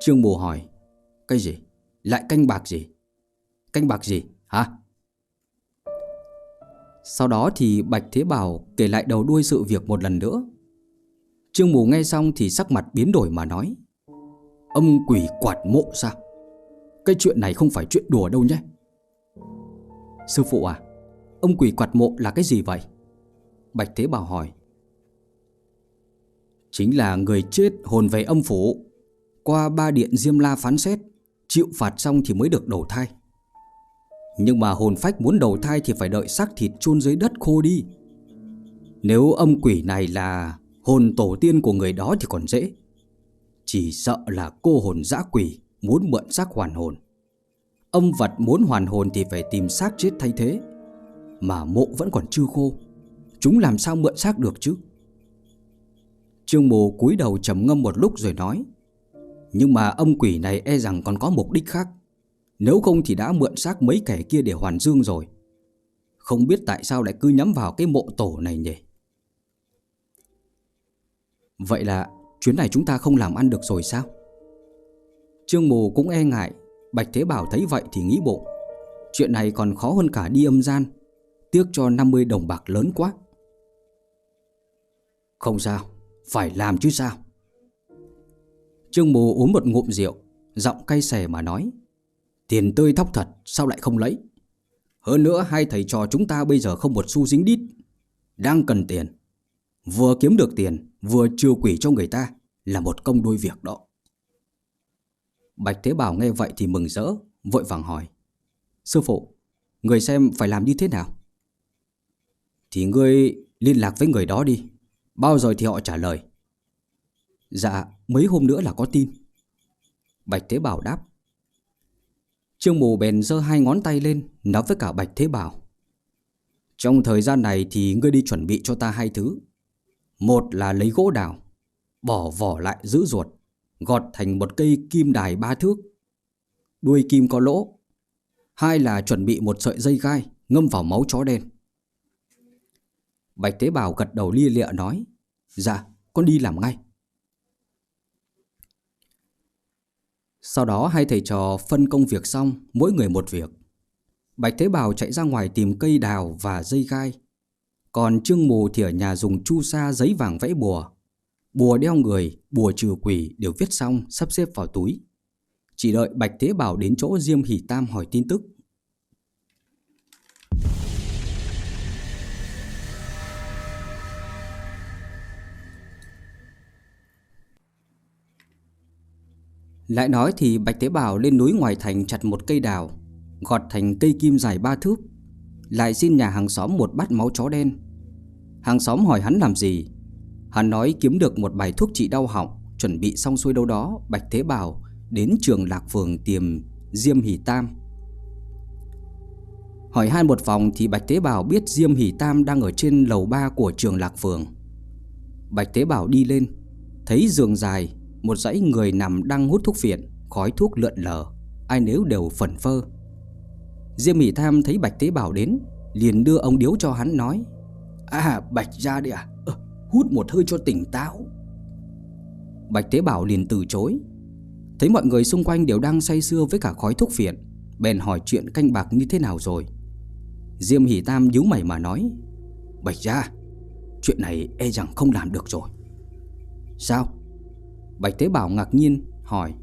Trương Bồ hỏi, Cái gì? Lại canh bạc gì? Canh bạc gì? Hả? Sau đó thì Bạch Thế Bảo kể lại đầu đuôi sự việc một lần nữa. Trương Mù nghe xong thì sắc mặt biến đổi mà nói, Âm quỷ quạt mộ sao? Cái chuyện này không phải chuyện đùa đâu nhé. Sư phụ à Âm quỷ quạt mộ là cái gì vậy? Bạch Thế Bảo hỏi. Chính là người chết hồn về âm phủ. Qua ba điện Diêm La phán xét, Chịu phạt xong thì mới được đầu thai. Nhưng mà hồn phách muốn đầu thai Thì phải đợi xác thịt chôn dưới đất khô đi. Nếu âm quỷ này là Hồn tổ tiên của người đó thì còn dễ. Chỉ sợ là cô hồn dã quỷ Muốn mượn xác hoàn hồn. Âm vật muốn hoàn hồn thì phải tìm xác chết thay thế, Mà mộ vẫn còn chưa khô. Chúng làm sao mượn xác được chứ? Trương mù cúi đầu trầm ngâm một lúc rồi nói, Nhưng mà âm quỷ này e rằng còn có mục đích khác. Nếu không thì đã mượn xác mấy kẻ kia để hoàn dương rồi. Không biết tại sao lại cứ nhắm vào cái mộ tổ này nhỉ? Vậy là chuyến này chúng ta không làm ăn được rồi sao? Trương mù cũng e ngại. Bạch Thế Bảo thấy vậy thì nghĩ bộ. Chuyện này còn khó hơn cả đi âm gian. Tiếc cho 50 đồng bạc lớn quá. Không sao, Phải làm chứ sao? Trương mù uống một ngụm rượu, Giọng cay xè mà nói. Tiền tươi thóc thật, sao lại không lấy? Hơn nữa, hai thầy trò chúng ta bây giờ không một xu dính đít, Đang cần tiền. Vừa kiếm được tiền, Vừa trừ quỷ cho người ta, Là một công đôi việc đó. Bạch Thế Bảo nghe vậy thì mừng rỡ, Vội vàng hỏi, Sư phụ, Người xem phải làm như thế nào? Thì ngươi liên lạc với người đó đi, Bao giờ thì họ trả lời. Dạ mấy hôm nữa là có tin. Bạch Thế Bảo đáp Trương Mù bèn giơ hai ngón tay lên Nói với cả Bạch Thế Bảo. Trong thời gian này thì ngươi đi chuẩn bị cho ta hai thứ. Một là lấy gỗ đào, Bỏ vỏ lại giữ ruột, Gọt thành một cây kim đài ba thước, Đuôi kim có lỗ. Hai là chuẩn bị một sợi dây gai Ngâm vào máu chó đen. Bạch thế Bảo gật đầu lia lịa nói Dạ con đi làm ngay. Sau đó hai thầy trò phân công việc xong Mỗi người một việc. Bạch Thế Bảo chạy ra ngoài tìm cây đào và dây gai. Còn Trương Mù thì ở nhà dùng chu sa giấy vàng vẽ bùa. Bùa đeo người, bùa trừ quỷ đều viết xong sắp xếp vào túi. Chỉ đợi Bạch Thế Bảo đến chỗ Diêm Hỷ Tam hỏi tin tức. Lại nói thì Bạch Tế Bảo lên núi ngoài thành chặt một cây đào, Gọt thành cây kim dài ba thước, Lại xin nhà hàng xóm một bát máu chó đen. Hàng xóm hỏi hắn làm gì? Hắn nói kiếm được một bài thuốc trị đau họng, Chuẩn bị xong xuôi đâu đó, Bạch Thế Bảo đến trường Lạc Phường tìm Diêm Hỷ Tam. Hỏi han một vòng thì Bạch Tế Bảo biết Diêm Hỷ Tam đang ở trên lầu ba của trường Lạc Phường. Bạch Tế Bảo đi lên, Thấy giường dài một dãy người nằm đang hút thuốc phiện Khói thuốc lượn lờ. Ai nếu đều phần phơ. Diêm Mỹ Tham thấy Bạch Tế Bảo đến Liền đưa ông điếu cho hắn nói À Bạch ra đi à ờ, Hút một hơi cho tỉnh táo. Bạch Tế Bảo liền từ chối. Thấy mọi người xung quanh đều đang say sưa với cả khói thuốc phiện Bèn hỏi chuyện canh bạc như thế nào rồi. Diêm Hỷ Tam nhíu mày mà nói Bạch ra Chuyện này e rằng không làm được rồi. Sao? Bạch Tế Bảo ngạc nhiên, hỏi,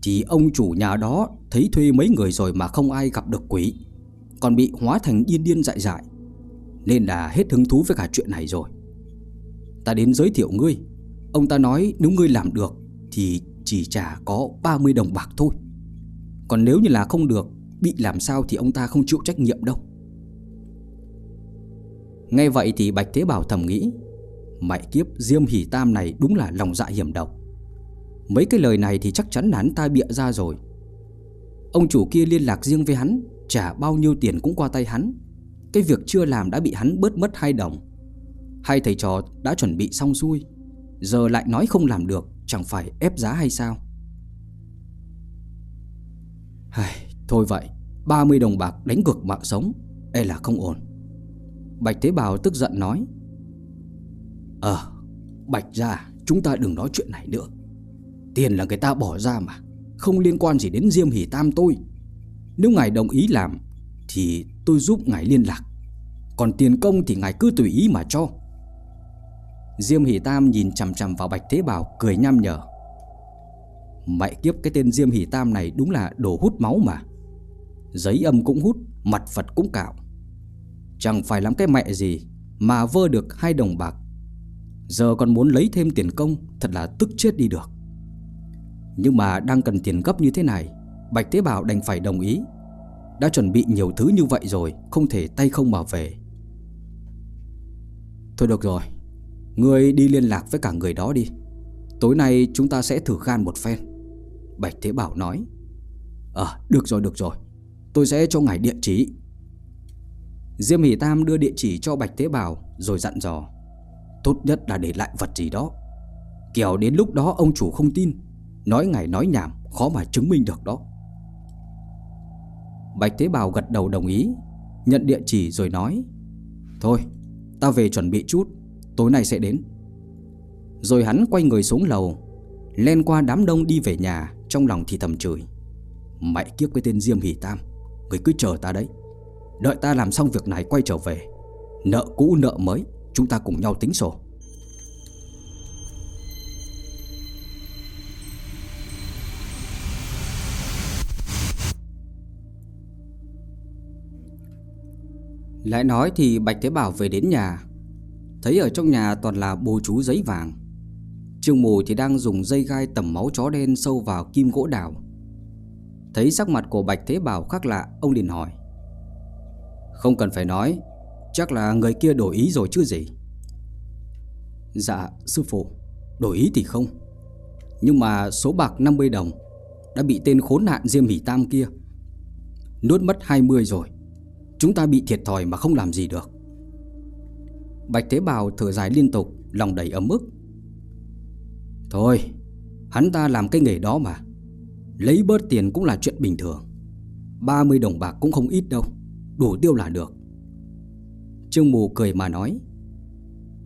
Chỉ ông chủ nhà đó thấy thuê mấy người rồi mà không ai gặp được quỷ, Còn bị hóa thành điên điên dại dại, Nên là hết hứng thú với cả chuyện này rồi. Ta đến giới thiệu ngươi. Ông ta nói nếu ngươi làm được Thì chỉ trả có 30 đồng bạc thôi. Còn nếu như là không được, Bị làm sao thì ông ta không chịu trách nhiệm đâu. Nghe vậy thì Bạch Thế Bảo thầm nghĩ mại kiếp Diêm Hỷ Tam này đúng là lòng dạ hiểm độc. Mấy cái lời này thì chắc chắn là hắn ta bịa ra rồi. Ông chủ kia liên lạc riêng với hắn, Trả bao nhiêu tiền cũng qua tay hắn. Cái việc chưa làm đã bị hắn bớt mất hai đồng. Hai thầy trò đã chuẩn bị xong xuôi, Giờ lại nói không làm được, Chẳng phải ép giá hay sao? Thôi vậy 30 đồng bạc đánh cược mạng sống E là không ổn. Bạch Thế Bảo tức giận nói Ờ Bạch ra, chúng ta đừng nói chuyện này nữa. Tiền là người ta bỏ ra mà, Không liên quan gì đến Diêm Hỷ Tam tôi. Nếu ngài đồng ý làm, Thì tôi giúp ngài liên lạc. Còn tiền công thì ngài cứ tùy ý mà cho. Diêm Hỷ Tam nhìn chằm chằm vào Bạch Thế Bảo, Cười nham nhở. Mẹ kiếp, cái tên Diêm Hỷ Tam này Đúng là đồ hút máu mà. Giấy âm cũng hút, Mặt Phật cũng cạo. Chẳng phải làm cái mẹ gì Mà vơ được hai đồng bạc Giờ còn muốn lấy thêm tiền công, Thật là tức chết đi được. Nhưng mà đang cần tiền gấp như thế này, Bạch Tế Bảo đành phải đồng ý. Đã chuẩn bị nhiều thứ như vậy rồi, Không thể tay không mà về. Thôi được rồi, Ngươi đi liên lạc với cả người đó đi. Tối nay chúng ta sẽ thử gan một phen. Bạch Thế Bảo nói. Ờ được rồi được rồi. Tôi sẽ cho ngài địa chỉ. Diêm Hỷ Tam đưa địa chỉ cho Bạch Thế Bảo Rồi dặn dò. Tốt nhất là để lại vật gì đó. Kẻo đến lúc đó ông chủ không tin. Nói ngài nói nhảm, Khó mà chứng minh được đó. Bạch Thế Bảo gật đầu đồng ý, Nhận địa chỉ rồi nói, Thôi, ta về chuẩn bị chút, Tối nay sẽ đến. Rồi hắn quay người xuống lầu, Len qua đám đông đi về nhà, Trong lòng thì thầm chửi, Mẹ kiếp cái tên Diêm Hỷ Tam, Người cứ chờ ta đấy. Đợi ta làm xong việc này quay trở về, Nợ cũ nợ mới. Chúng ta cùng nhau tính sổ. Lại nói thì Bạch Thế Bảo về đến nhà. Thấy ở trong nhà toàn là bồ chú giấy vàng. Trương Mù thì đang dùng dây gai tẩm máu chó đen sâu vào kim gỗ đào. Thấy sắc mặt của Bạch Thế Bảo khác lạ, Ông liền hỏi. Không cần phải nói Chắc là người kia đổi ý rồi chứ gì? Dạ sư phụ. Đổi ý thì không. Nhưng mà số bạc 50 đồng Đã bị tên khốn nạn Diêm Hỷ Tam kia Nuốt mất 20 rồi. Chúng ta bị thiệt thòi mà không làm gì được. Bạch Thế bào thở dài liên tục, Lòng đầy ấm ức. Thôi, Hắn ta làm cái nghề đó mà. Lấy bớt tiền cũng là chuyện bình thường. 30 đồng bạc cũng không ít đâu. Đủ tiêu là được. Trương Mù cười mà nói.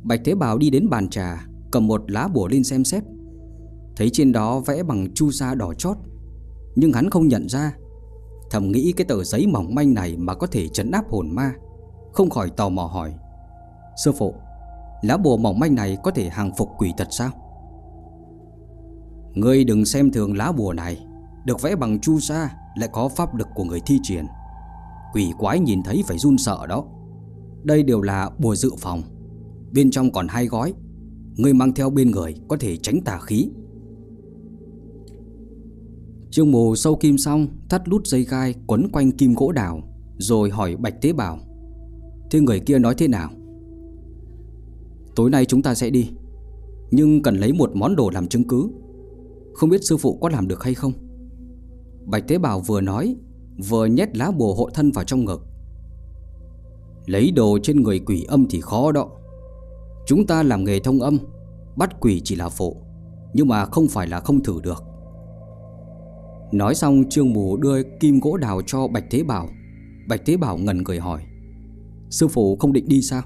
Bạch Thế Bảo đi đến bàn trà, Cầm một lá bùa lên xem xét. Thấy trên đó vẽ bằng chu sa đỏ chót, Nhưng hắn không nhận ra. Thầm nghĩ cái tờ giấy mỏng manh này Mà có thể trấn áp hồn ma, Không khỏi tò mò hỏi. Sư phụ, Lá bùa mỏng manh này có thể hàng phục quỷ thật sao? Ngươi đừng xem thường lá bùa này, Được vẽ bằng chu sa Lại có pháp lực của người thi triển. Quỷ quái nhìn thấy phải run sợ đó. Đây đều là bùa dự phòng. Bên trong còn hai gói. Người mang theo bên người có thể tránh tà khí. Trương mù sâu kim xong, Thắt lút dây gai quấn quanh kim gỗ đào, Rồi hỏi Bạch Tế bào Thế người kia nói thế nào? Tối nay chúng ta sẽ đi, Nhưng cần lấy một món đồ làm chứng cứ. Không biết sư phụ có làm được hay không? Bạch Tế bào vừa nói, Vừa nhét lá bùa hộ thân vào trong ngực. Lấy đồ trên người quỷ âm thì khó đó. Chúng ta làm nghề thông âm, Bắt quỷ chỉ là phụ, Nhưng mà không phải là không thử được. Nói xong, Trương Mù đưa kim gỗ đào cho Bạch Thế Bảo. Bạch Thế Bảo ngần cười hỏi, Sư phụ không định đi sao?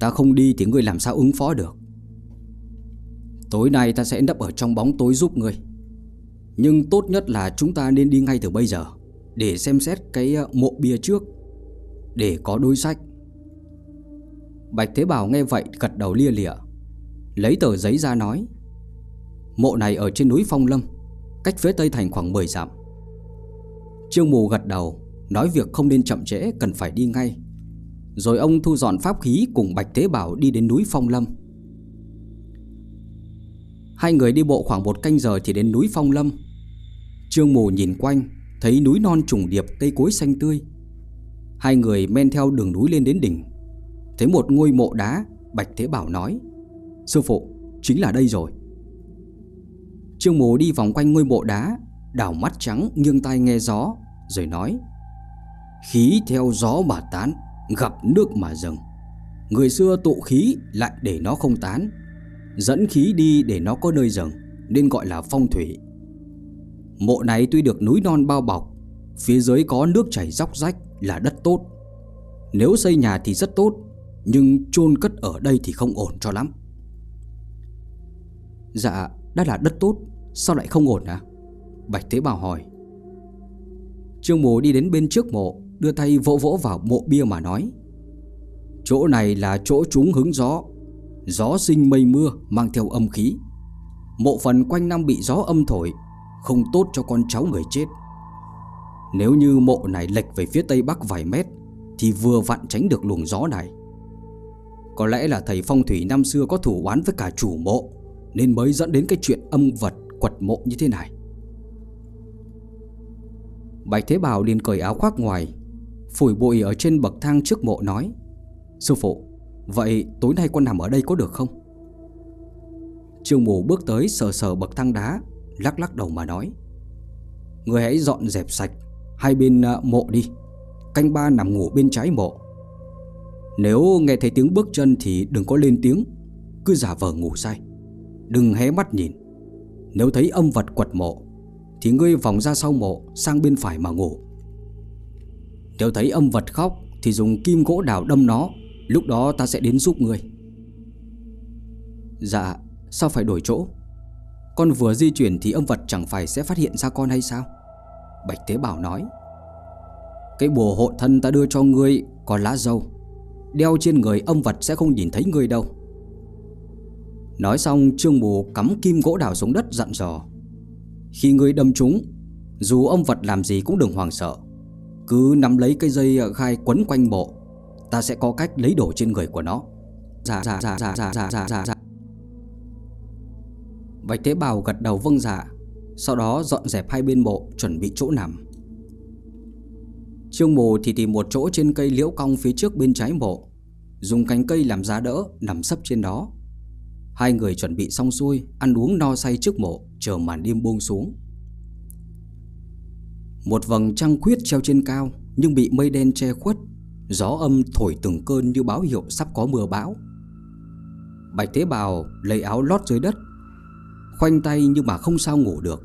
Ta không đi thì ngươi làm sao ứng phó được? Tối nay ta sẽ nấp ở trong bóng tối giúp ngươi. Nhưng tốt nhất là chúng ta nên đi ngay từ bây giờ, Để xem xét cái ờ, mộ bia trước. Để có đối sách. Bạch Thế Bảo nghe vậy gật đầu lia lịa, Lấy tờ giấy ra nói, Mộ này ở trên núi Phong Lâm, Cách phía tây thành khoảng 10 dặm. Trương Mù gật đầu, Nói việc không nên chậm trễ, cần phải đi ngay. Rồi ông thu dọn pháp khí Cùng Bạch Thế Bảo đi đến núi Phong Lâm. Hai người đi bộ khoảng một canh giờ Thì đến núi Phong Lâm. Trương Mù nhìn quanh, Thấy núi non trùng điệp, cây cối xanh tươi. Hai người men theo đường núi lên đến đỉnh. Thấy một ngôi mộ đá, Bạch Thế Bảo nói, Sư phụ, chính là đây rồi. Trương Mù đi vòng quanh ngôi mộ đá, Đảo mắt trắng, nghiêng tai nghe gió, Rồi nói, Khí theo gió mà tán, Gặp nước mà dừng Người xưa tụ khí lại để nó không tán, Dẫn khí đi để nó có nơi dừng Nên gọi là phong thủy. Mộ này tuy được núi non bao bọc, Phía dưới có nước chảy róc rách là đất tốt. Nếu xây nhà thì rất tốt, Nhưng chôn cất ở đây thì không ổn cho lắm. Dạ đã là đất tốt, Sao lại không ổn à Bạch Thế Bảo hỏi. Trương Mù đi đến bên trước mộ, Đưa tay vỗ vỗ vào mộ bia mà nói, Chỗ này là chỗ chúng hứng gió. Gió sinh mây mưa, mang theo âm khí. Mộ phần quanh năm bị gió âm thổi, Không tốt cho con cháu người chết. Nếu như mộ này lệch về phía tây bắc vài mét, Thì vừa vặn tránh được luồng gió này. Có lẽ là thầy phong thủy năm xưa có thủ oán với cả chủ mộ, Nên mới dẫn đến cái chuyện âm vật quật mộ như thế này. Bạch Thế Bảo liền cởi áo khoác ngoài, Phủi bụi ở trên bậc thang trước mộ nói, Sư phụ, Vậy tối nay con nằm ở đây có được không? Trương Mù bước tới sờ sờ bậc thang đá, Lắc lắc đầu mà nói Người hãy dọn dẹp sạch Hai bên à, mộ đi. Canh ba nằm ngủ bên trái mộ. Nếu nghe thấy tiếng bước chân Thì đừng có lên tiếng, Cứ giả vờ ngủ say. Đừng hé mắt nhìn. Nếu thấy âm vật quật mộ, Thì ngươi vòng ra sau mộ, Sang bên phải mà ngủ. Nếu thấy âm vật khóc Thì dùng kim gỗ đào đâm nó, Lúc đó ta sẽ đến giúp ngươi. Dạ Sao phải đổi chỗ? Con vừa di chuyển thì âm vật chẳng phải sẽ phát hiện ra con hay sao? Bạch Tế Bảo nói, Cái bùa hộ thân ta đưa cho ngươi có lá dâu. Đeo trên người âm vật sẽ không nhìn thấy ngươi đâu. Nói xong, Trương Bù cắm kim gỗ đào xuống đất dặn dò, Khi ngươi đâm chúng, Dù âm vật làm gì cũng đừng hoảng sợ. Cứ nắm lấy cây dây ờ, khai quấn quanh bộ, Ta sẽ có cách lấy đổ trên người của nó. Dạ dạ dạ dạ dạ dạ dạ dạ. Bạch Tế Bào gật đầu vâng dạ. Sau đó dọn dẹp hai bên mộ, Chuẩn bị chỗ nằm. Trương mù thì tìm một chỗ trên cây liễu cong phía trước bên trái mộ, Dùng cánh cây làm giá đỡ, Nằm sấp trên đó. Hai người chuẩn bị xong xuôi, Ăn uống no say trước mộ, Chờ màn đêm buông xuống. Một vầng trăng khuyết treo trên cao, Nhưng bị mây đen che khuất, Gió âm thổi từng cơn như báo hiệu sắp có mưa bão. Bạch Thế Bào lấy áo lót dưới đất Khoanh tay nhưng mà không sao ngủ được.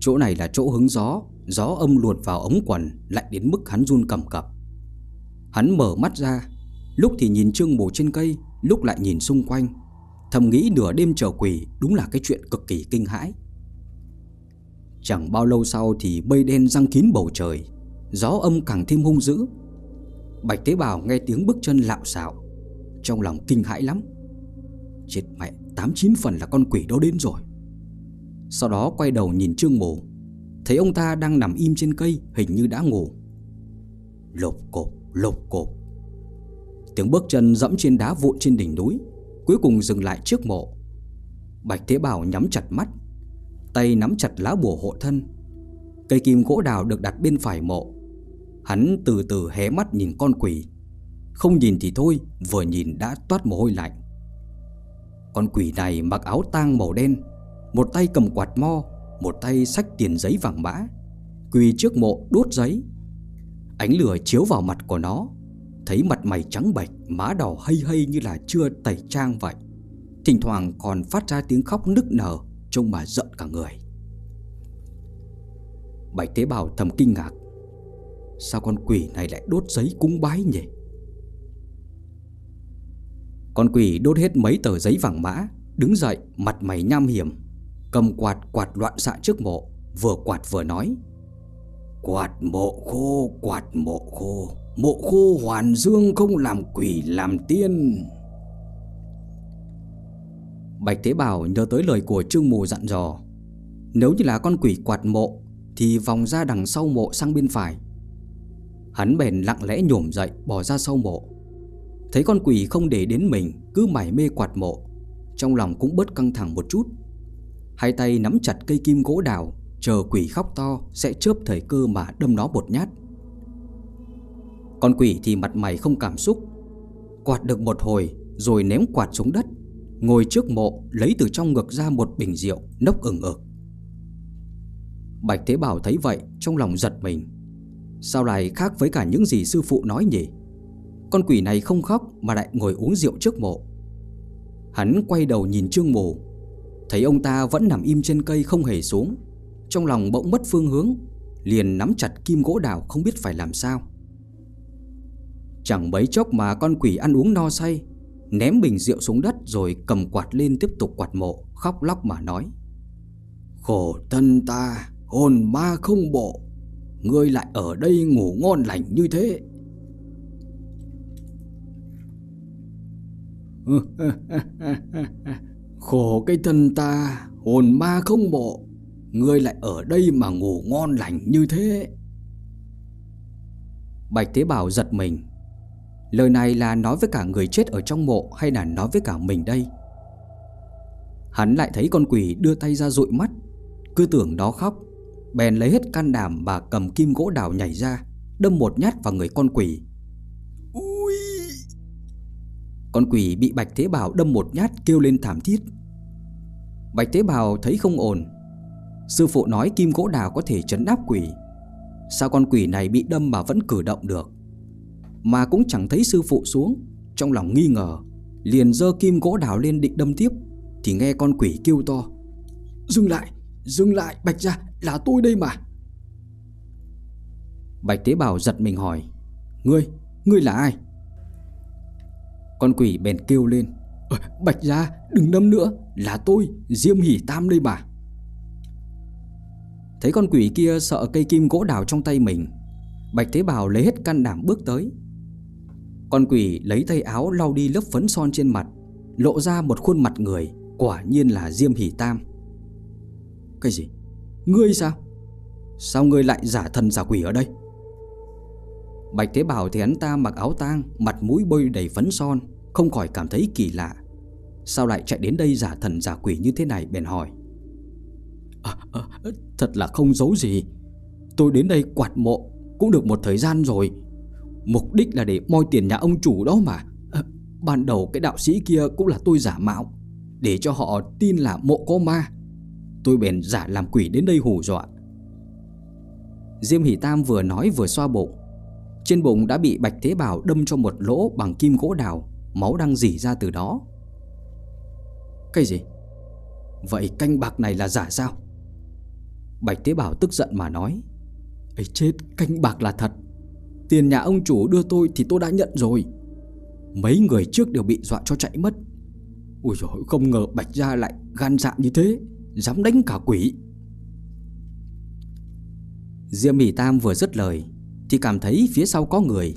Chỗ này là chỗ hứng gió Gió âm luột vào ống quần, Lạnh đến mức hắn run cầm cập. Hắn mở mắt ra, Lúc thì nhìn trương bồ trên cây, Lúc lại nhìn xung quanh. Thầm nghĩ nửa đêm chờ quỷ Đúng là cái chuyện cực kỳ kinh hãi. Chẳng bao lâu sau thì mây đen răng kín bầu trời, Gió âm càng thêm hung dữ. Bạch tế bào nghe tiếng bước chân lạo xạo, Trong lòng kinh hãi lắm. Chết mẹ. Tám chín phần là con quỷ đó đến rồi. Sau đó quay đầu nhìn Trương Mộ, Thấy ông ta đang nằm im trên cây, Hình như đã ngủ. Lộp cộp lộp cộp. Tiếng bước chân dẫm trên đá vụn trên đỉnh núi, Cuối cùng dừng lại trước mộ. Bạch Thế Bảo nhắm chặt mắt, Tay nắm chặt lá bùa hộ thân. Cây kim gỗ đào được đặt bên phải mộ. Hắn từ từ hé mắt nhìn con quỷ. Không nhìn thì thôi, Vừa nhìn đã toát mồ hôi lạnh. Con quỷ này mặc áo tang màu đen, Một tay cầm quạt mo, Một tay sách tiền giấy vàng mã, Quỳ trước mộ đốt giấy. Ánh lửa chiếu vào mặt của nó, Thấy mặt mày trắng bệch, Má đỏ hây hây như là chưa tẩy trang vậy. Thỉnh thoảng còn phát ra tiếng khóc nức nở, Trông mà giận cả người. Bạch tế bào thầm kinh ngạc, Sao con quỷ này lại đốt giấy cúng bái nhỉ? Con quỷ đốt hết mấy tờ giấy vàng mã, Đứng dậy, mặt mày nham hiểm, Cầm quạt quạt loạn xạ trước mộ, Vừa quạt vừa nói, Quạt mộ khô, quạt mộ khô Mộ khô hoàn dương không làm quỷ làm tiên. Bạch Thế Bảo nhớ tới lời của Trương Mù dặn dò, Nếu như là con quỷ quạt mộ, Thì vòng ra đằng sau mộ sang bên phải. Hắn bèn lặng lẽ nhổm dậy, bỏ ra sau mộ. Thấy con quỷ không để đến mình, Cứ mải mê quạt mộ. Trong lòng cũng bớt căng thẳng một chút. Hai tay nắm chặt cây kim gỗ đào, Chờ quỷ khóc to Sẽ chớp thời cơ mà đâm nó bột nhát. Con quỷ thì mặt mày không cảm xúc. Quạt được một hồi, Rồi ném quạt xuống đất. Ngồi trước mộ, lấy từ trong ngực ra một bình rượu, Nốc ửng ực. Bạch Thế Bảo thấy vậy, Trong lòng giật mình. Sao lại khác với cả những gì sư phụ nói nhỉ? Con quỷ này không khóc Mà lại ngồi uống rượu trước mộ. Hắn quay đầu nhìn Trương Mù Thấy ông ta vẫn nằm im trên cây không hề xuống, Trong lòng bỗng mất phương hướng, Liền nắm chặt kim gỗ đào không biết phải làm sao. Chẳng mấy chốc mà con quỷ ăn uống no say, Ném bình rượu xuống đất rồi cầm quạt lên tiếp tục quạt mộ, Khóc lóc mà nói. Khổ thân ta, Hồn ma không bộ, Ngươi lại ở đây ngủ ngon lành như thế. Khổ cái thân ta, Hồn ma không bộ. Ngươi lại ở đây mà ngủ ngon lành như thế. Bạch Thế Bảo giật mình. Lời này là nói với cả người chết ở trong mộ Hay là nói với cả mình đây? Hắn lại thấy con quỷ đưa tay ra dụi mắt. Cứ tưởng nó khóc, Bèn lấy hết can đảm và cầm kim gỗ đào nhảy ra, Đâm một nhát vào người con quỷ. Ui! Con quỷ bị Bạch Thế Bảo đâm một nhát kêu lên thảm thiết. Bạch Thế Bảo thấy không ổn. Sư phụ nói kim gỗ đào có thể chấn áp quỷ. Sao con quỷ này bị đâm mà vẫn cử động được? Mà cũng chẳng thấy sư phụ xuống. Trong lòng nghi ngờ Liền dơ kim gỗ đào lên định đâm tiếp Thì nghe con quỷ kêu to. Dừng lại Dừng lại Bạch ra là tôi đây mà. Bạch tế bào giật mình hỏi Ngươi, ngươi là ai con quỷ bèn kêu lên ờ, Bạch ra đừng đâm nữa Là tôi, Diêm hỉ Tam đây bà Thấy con quỷ kia sợ cây kim gỗ đào trong tay mình Bạch Thế Bảo lấy hết can đảm bước tới. Con quỷ lấy tay áo lau đi lớp phấn son trên mặt Lộ ra một khuôn mặt người Quả nhiên là Diêm Hỷ Tam. Cái gì? Ngươi sao? Sao ngươi lại giả thần giả quỷ ở đây? Bạch Thế Bảo thì hắn ta mặc áo tang Mặt mũi bôi đầy phấn son Không khỏi cảm thấy kỳ lạ. Sao lại chạy đến đây giả thần giả quỷ như thế này bèn hỏi. À, à, Thật là không giấu gì. Tôi đến đây quạt mộ Cũng được một thời gian rồi. Mục đích là để moi tiền nhà ông chủ đó mà. À, Ban đầu cái đạo sĩ kia cũng là tôi giả mạo Để cho họ tin là mộ có ma. Tôi bèn giả làm quỷ đến đây hù dọa. Diêm Hỷ Tam vừa nói vừa xoa bụng. Trên bụng đã bị Bạch Thế Bảo đâm cho một lỗ bằng kim gỗ đào Máu đang dỉ ra từ đó. Cái gì? Vậy canh bạc này là giả sao? Bạch Thế Bảo tức giận mà nói ấy chết, canh bạc là thật. Tiền nhà ông chủ đưa tôi thì tôi đã nhận rồi. Mấy người trước đều bị dọa cho chạy mất. Ui dồi không ngờ Bạch Gia lại gan dạ như thế Dám đánh cả quỷ. Diêm Mỹ Tam vừa dứt lời thì cảm thấy phía sau có người.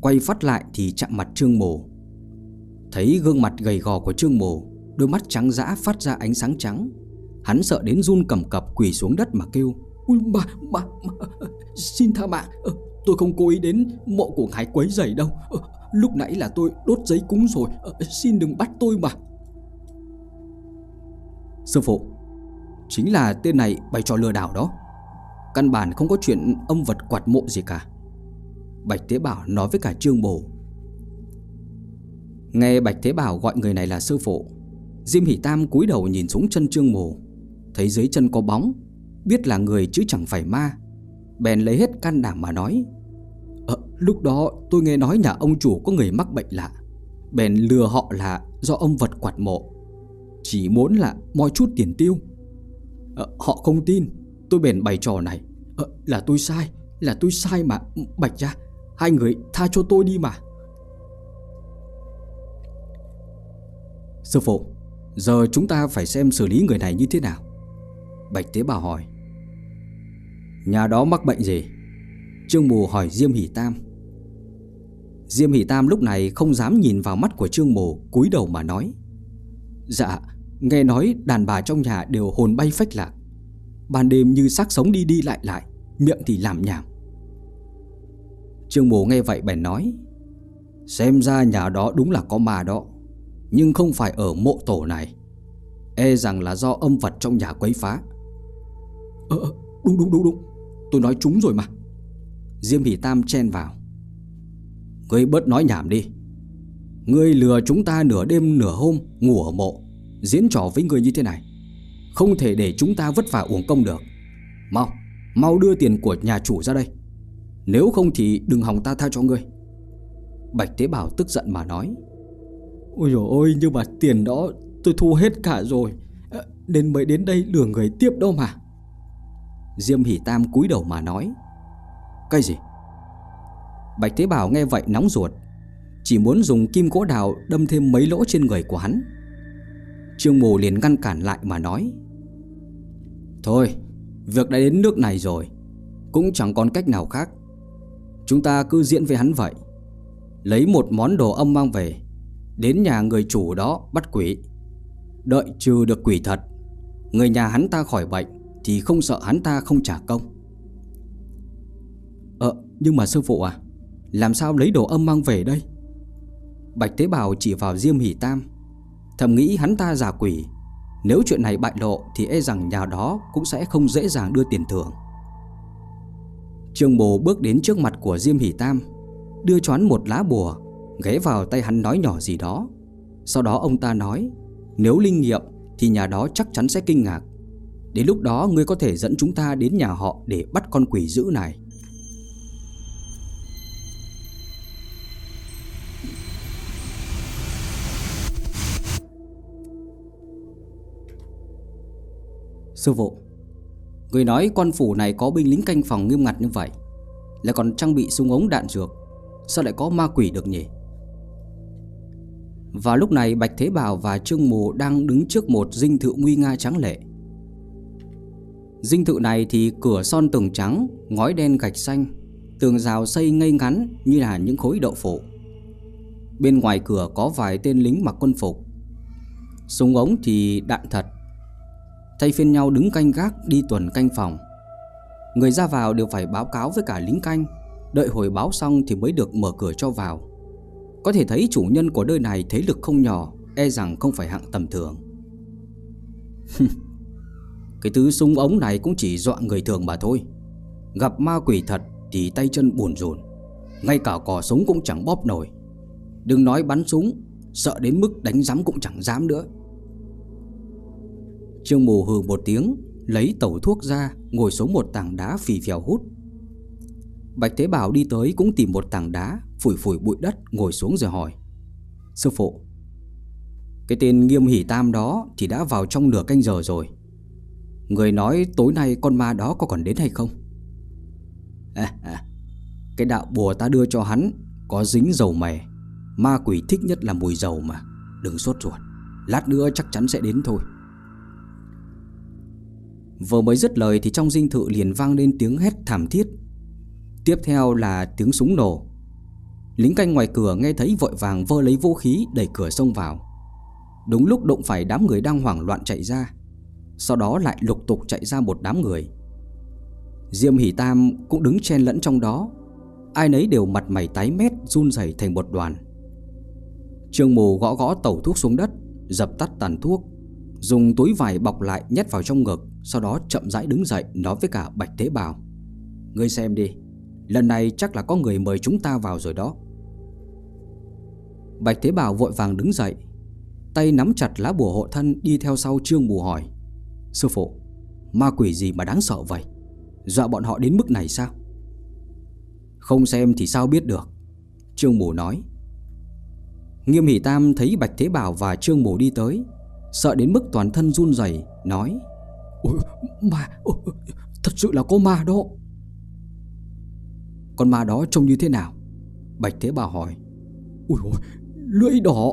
Quay phát lại thì chạm mặt Trương Mồ. Thấy gương mặt gầy gò của Trương Mồ Đôi mắt trắng dã phát ra ánh sáng trắng. Hắn sợ đến run cầm cập quỳ xuống đất mà kêu Ui bà, bà, bà xin tha mạng. Ờ, tôi không cố ý đến mộ của ngài quấy rầy đâu. Ờ, lúc nãy là tôi đốt giấy cúng rồi. Ờ, xin đừng bắt tôi mà. Sư phụ Chính là tên này bày trò lừa đảo đó. Căn bản không có chuyện âm vật quạt mộ gì cả. Bạch Thế Bảo nói với cả Trương Bồ. Nghe Bạch Thế Bảo gọi người này là sư phụ Diêm Hỷ Tam cúi đầu nhìn xuống chân Trương Bồ Thấy dưới chân có bóng Biết là người chứ chẳng phải ma Bèn lấy hết can đảm mà nói Ờ, lúc đó tôi nghe nói nhà ông chủ có người mắc bệnh lạ Bèn lừa họ là do âm vật quạt mộ Chỉ muốn là moi chút tiền tiêu. Ờ, Họ không tin. Tôi bèn bày trò này. Ờ, Là tôi sai Là tôi sai mà Bạch ra Hai người tha cho tôi đi mà. Sư phụ Giờ chúng ta phải xem xử lý người này như thế nào. Bạch Tế Bảo hỏi. Nhà đó mắc bệnh gì? Trương Mù hỏi Diêm Hỷ Tam. Diêm Hỷ Tam lúc này không dám nhìn vào mắt của Trương Mù cúi đầu mà nói. Dạ Nghe nói đàn bà trong nhà đều hồn bay phách lạc. Ban đêm như xác sống đi đi lại lại, Miệng thì làm nhảm. Trương bồ nghe vậy bèn nói, Xem ra nhà đó đúng là có ma đó, Nhưng không phải ở mộ tổ này. E rằng là do âm vật trong nhà quấy phá. Ờ, ờ đúng đúng đúng đúng. Tôi nói chúng rồi mà. Diêm Hỷ Tam chen vào. Ngươi bớt nói nhảm đi. Ngươi lừa chúng ta nửa đêm nửa hôm Ngủ ở mộ, Diễn trò với ngươi như thế này không thể để chúng ta vất vả uổng công được. Mau Mau đưa tiền của nhà chủ ra đây. Nếu không thì đừng hòng ta tha cho ngươi. Bạch Tế Bảo tức giận mà nói. Ôi dồi ôi nhưng mà tiền đó tôi thu hết cả rồi. Nên mới đến đây lừa người tiếp đâu mà. Diêm Hỷ Tam cúi đầu mà nói. Cái gì? Bạch Thế Bảo nghe vậy nóng ruột Chỉ muốn dùng kim gỗ đào đâm thêm mấy lỗ trên người của hắn Trương Mù liền ngăn cản lại mà nói. Thôi, Việc đã đến nước này rồi, Cũng chẳng còn cách nào khác. Chúng ta cứ diễn với hắn vậy. Lấy một món đồ âm mang về, Đến nhà người chủ đó bắt quỷ. Đợi trừ được quỷ thật, Người nhà hắn ta khỏi bệnh Thì không sợ hắn ta không trả công. Ờ nhưng mà sư phụ à Làm sao lấy đồ âm mang về đây? Bạch Tế Bào chỉ vào Diêm Hỷ Tam. Thầm nghĩ hắn ta giả quỷ. Nếu chuyện này bại lộ Thì e rằng nhà đó cũng sẽ không dễ dàng đưa tiền thưởng. Trương Bồ bước đến trước mặt của Diêm Hỷ Tam, Đưa choán một lá bùa, Ghé vào tay hắn nói nhỏ gì đó. Sau đó ông ta nói, Nếu linh nghiệm thì nhà đó chắc chắn sẽ kinh ngạc. Đến lúc đó ngươi có thể dẫn chúng ta đến nhà họ Để bắt con quỷ dữ này. Sư phụ Người nói quan phủ này có binh lính canh phòng nghiêm ngặt như vậy Lại còn trang bị súng ống đạn dược Sao lại có ma quỷ được nhỉ? Và lúc này Bạch Thế Bảo và Trương Mù đang đứng trước một dinh thự nguy nga trắng lệ. Dinh thự này thì cửa son tường trắng, ngói đen gạch xanh Tường rào xây ngây ngắn như là những khối đậu phụ. Bên ngoài cửa có vài tên lính mặc quân phục. Súng ống thì đạn thật Thay phiên nhau đứng canh gác đi tuần canh phòng. Người ra vào đều phải báo cáo với cả lính canh. Đợi hồi báo xong thì mới được mở cửa cho vào. Có thể thấy chủ nhân của nơi này thế lực không nhỏ E rằng không phải hạng tầm thường. Cái thứ súng ống này cũng chỉ dọa người thường mà thôi. Gặp ma quỷ thật thì tay chân buồn rùn, Ngay cả cò súng cũng chẳng bóp nổi. Đừng nói bắn súng, Sợ đến mức đánh giám cũng chẳng dám nữa. Trương mù hừ một tiếng Lấy tẩu thuốc ra Ngồi xuống một tảng đá phì phèo hút. Bạch Thế Bảo đi tới cũng tìm một tảng đá Phủi phủi bụi đất ngồi xuống rồi hỏi. Sư phụ Cái tên nghiêm hỷ tam đó Thì đã vào trong nửa canh giờ rồi. Người nói tối nay con ma đó có còn đến hay không? À, à, Cái đạo bùa ta đưa cho hắn Có dính dầu mè Ma quỷ thích nhất là mùi dầu mà Đừng sốt ruột Lát nữa chắc chắn sẽ đến thôi. Vừa mới dứt lời thì trong dinh thự liền vang lên tiếng hét thảm thiết. Tiếp theo là tiếng súng nổ. Lính canh ngoài cửa nghe thấy vội vàng vơ lấy vũ khí đẩy cửa xông vào. Đúng lúc đụng phải đám người đang hoảng loạn chạy ra, Sau đó lại lục tục chạy ra một đám người. Diêm Hỷ Tam cũng đứng chen lẫn trong đó, Ai nấy đều mặt mày tái mét, run rẩy thành một đoàn. Trương mù gõ gõ tẩu thuốc xuống đất, Dập tắt tàn thuốc, Dùng túi vải bọc lại nhét vào trong ngực. Sau đó chậm rãi đứng dậy nói với cả Bạch Thế bào, Ngươi xem đi Lần này chắc là có người mời chúng ta vào rồi đó. Bạch Thế bào vội vàng đứng dậy Tay nắm chặt lá bùa hộ thân Đi theo sau Trương Mù hỏi. Sư phụ Ma quỷ gì mà đáng sợ vậy? Dọa bọn họ đến mức này sao? Không xem thì sao biết được Trương Mù nói. Nghiêm Hỷ Tam thấy Bạch Thế Bảo và Trương Mù đi tới Sợ đến mức toàn thân run rẩy Nói. Ôi ma ôi, Thật sự là có ma đó. Con ma đó trông như thế nào? Bạch Thế Bảo hỏi. Ui ôi Lưỡi đỏ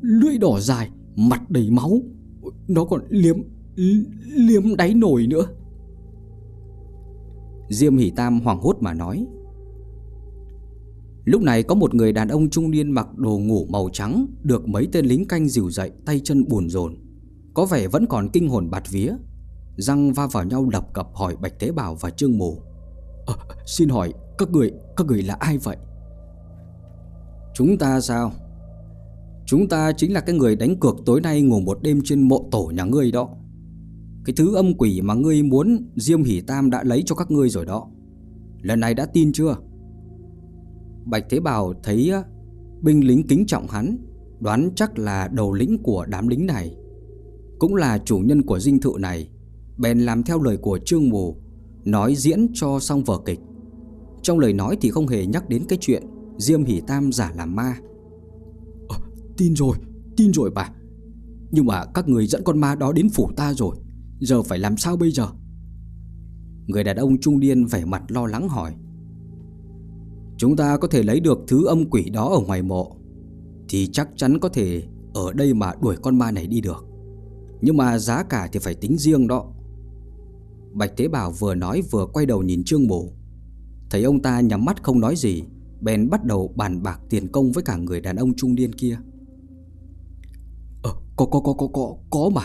Lưỡi đỏ dài Mặt đầy máu. Nó còn liếm Liếm đáy nổi nữa. Diêm Hỷ Tam hoảng hốt mà nói. Lúc này có một người đàn ông trung niên mặc đồ ngủ màu trắng Được mấy tên lính canh dìu dậy tay chân buồn rồn Có vẻ vẫn còn kinh hồn bạt vía. Răng va vào nhau lập cập hỏi Bạch Tế Bảo và Trương Mù à, ờ, Xin hỏi các người, các người là ai vậy? Chúng ta sao? Chúng ta chính là cái người đánh cược tối nay ngủ một đêm trên mộ tổ nhà ngươi đó Cái thứ âm quỷ mà ngươi muốn Diêm Hỷ Tam đã lấy cho các ngươi rồi đó Lần này đã tin chưa? Bạch Thế Bảo thấy binh lính kính trọng hắn Đoán chắc là đầu lĩnh của đám lính này Cũng là chủ nhân của dinh thự này Bèn làm theo lời của Trương Mù Nói diễn cho xong vở kịch. Trong lời nói thì không hề nhắc đến cái chuyện Diêm Hỷ Tam giả làm ma. À, Tin rồi, tin rồi bà. Nhưng mà các người dẫn con ma đó đến phủ ta rồi Giờ phải làm sao bây giờ? Người đàn ông trung niên vẻ mặt lo lắng hỏi. Chúng ta có thể lấy được thứ âm quỷ đó ở ngoài mộ Thì chắc chắn có thể ở đây mà đuổi con ma này đi được. Nhưng mà giá cả thì phải tính riêng đó Bạch Thế Bảo vừa nói vừa quay đầu nhìn Trương Mộ. Thấy ông ta nhắm mắt không nói gì Bèn bắt đầu bàn bạc tiền công với cả người đàn ông trung niên kia. Ờ, có, có, có, có, có, có mà.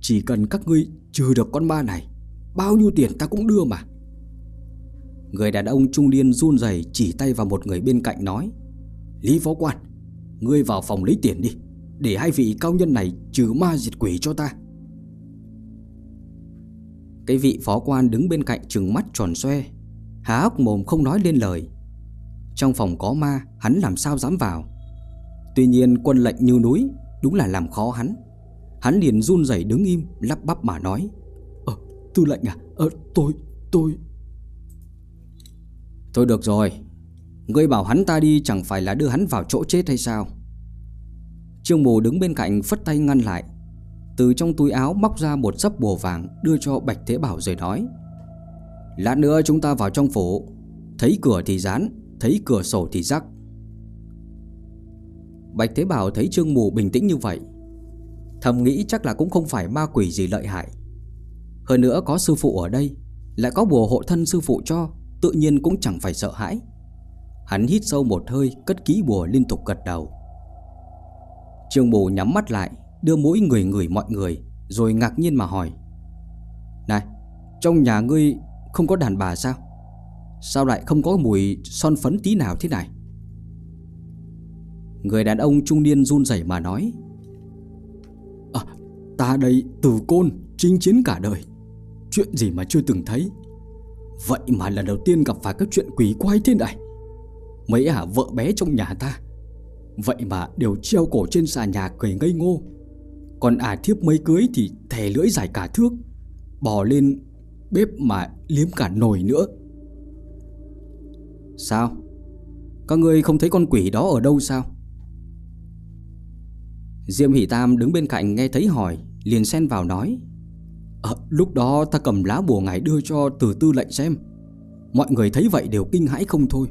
Chỉ cần các ngươi trừ được con ma này Bao nhiêu tiền ta cũng đưa mà. Người đàn ông trung niên run rẩy chỉ tay vào một người bên cạnh nói Lý phó quan Ngươi vào phòng lấy tiền đi Để hai vị cao nhân này trừ ma diệt quỷ cho ta. Cái vị phó quan đứng bên cạnh trừng mắt tròn xoe. Há hốc mồm không nói lên lời. Trong phòng có ma, Hắn làm sao dám vào? Tuy nhiên quân lệnh như núi, Đúng là làm khó hắn. Hắn liền run rẩy đứng im, lắp bắp mà nói Ờ tư lệnh à Ờ tôi tôi. Thôi được rồi, Ngươi bảo hắn ta đi chẳng phải là đưa hắn vào chỗ chết hay sao? Trương mù đứng bên cạnh phất tay ngăn lại. Từ trong túi áo móc ra một dấp bùa vàng Đưa cho Bạch Thế Bảo rồi nói, Lát nữa chúng ta vào trong phủ, Thấy cửa thì dán, Thấy cửa sổ thì rắc. Bạch Thế Bảo thấy Trương Mù bình tĩnh như vậy, Thầm nghĩ chắc là cũng không phải ma quỷ gì lợi hại. Hơn nữa có sư phụ ở đây, Lại có bùa hộ thân sư phụ cho, Tự nhiên cũng chẳng phải sợ hãi. Hắn hít sâu một hơi, Cất kỹ bùa liên tục gật đầu. Trương Bù nhắm mắt lại Đưa mũi người người mọi người Rồi ngạc nhiên mà hỏi Này Trong nhà ngươi không có đàn bà sao? Sao lại không có mùi son phấn tí nào thế này? Người đàn ông trung niên run rẩy mà nói à, Ta đây từ côn Chinh chiến cả đời. Chuyện gì mà chưa từng thấy? Vậy mà lần đầu tiên gặp phải các chuyện quỷ quái thế này. Mấy ả vợ bé trong nhà ta. Vậy mà đều treo cổ trên xà nhà cười ngây ngô. Còn ả thiếp mấy cưới thì thè lưỡi dài cả thước Bò lên bếp mà liếm cả nồi nữa Sao? Các ngươi không thấy con quỷ đó ở đâu sao? Diêm Hỷ Tam đứng bên cạnh nghe thấy hỏi Liền xen vào nói à, Lúc đó ta cầm lá bùa ngài đưa cho từ tư lệnh xem Mọi người thấy vậy đều kinh hãi không thôi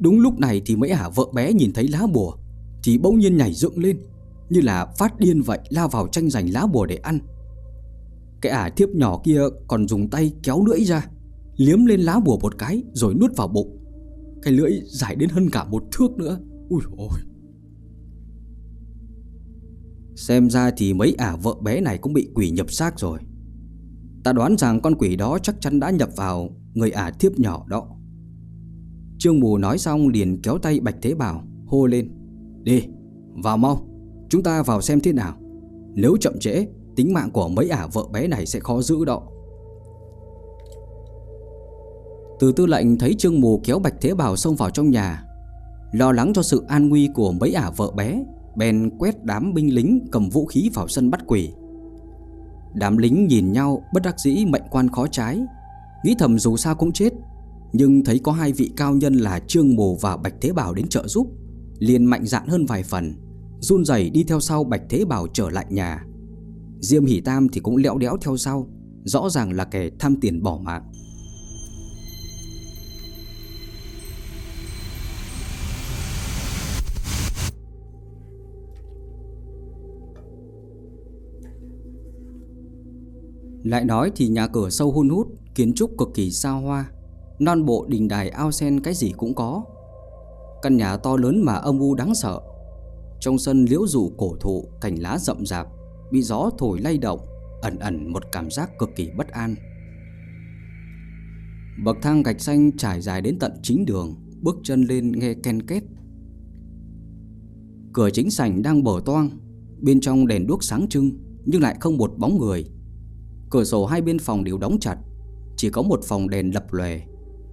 Đúng lúc này thì mấy ả vợ bé nhìn thấy lá bùa Thì bỗng nhiên nhảy dựng lên như là phát điên vậy, lao vào tranh giành lá bùa để ăn. Cái ả thiếp nhỏ kia còn dùng tay kéo lưỡi ra, Liếm lên lá bùa một cái rồi nuốt vào bụng. Cái lưỡi dài đến hơn cả một thước nữa. Ui ôi Xem ra thì mấy ả vợ bé này cũng bị quỷ nhập xác rồi. Ta đoán rằng con quỷ đó chắc chắn đã nhập vào người ả thiếp nhỏ đó. Trương Mù nói xong liền kéo tay Bạch Thế Bảo, Hô lên, Đi, vào mau. Chúng ta vào xem thế nào. Nếu chậm trễ, Tính mạng của mấy ả vợ bé này sẽ khó giữ đó. Từ tư lệnh thấy Trương Mù kéo Bạch Thế Bảo xông vào trong nhà, Lo lắng cho sự an nguy của mấy ả vợ bé, Bèn quét đám binh lính cầm vũ khí vào sân bắt quỷ. Đám lính nhìn nhau bất đắc dĩ mệnh quan khó trái, Nghĩ thầm dù sao cũng chết, Nhưng thấy có hai vị cao nhân là Trương Mù và Bạch Thế Bảo đến trợ giúp, liền mạnh dạn hơn vài phần. Run rẩy đi theo sau Bạch Thế Bảo trở lại nhà. Diêm Hỷ Tam thì cũng lẽo đẽo theo sau, Rõ ràng là kẻ tham tiền bỏ mạng. Lại nói thì nhà cửa sâu hun hút, Kiến trúc cực kỳ xa hoa. Non bộ đình đài ao sen cái gì cũng có. Căn nhà to lớn mà âm u đáng sợ. Trong sân liễu rủ cổ thụ, Cành lá rậm rạp, Bị gió thổi lay động, Ẩn ẩn một cảm giác cực kỳ bất an. Bậc thang gạch xanh trải dài đến tận chính đường, Bước chân lên nghe ken kết Cửa chính sảnh đang mở toang, Bên trong đèn đuốc sáng trưng, Nhưng lại không một bóng người. Cửa sổ hai bên phòng đều đóng chặt, Chỉ có một phòng đèn lập lòe.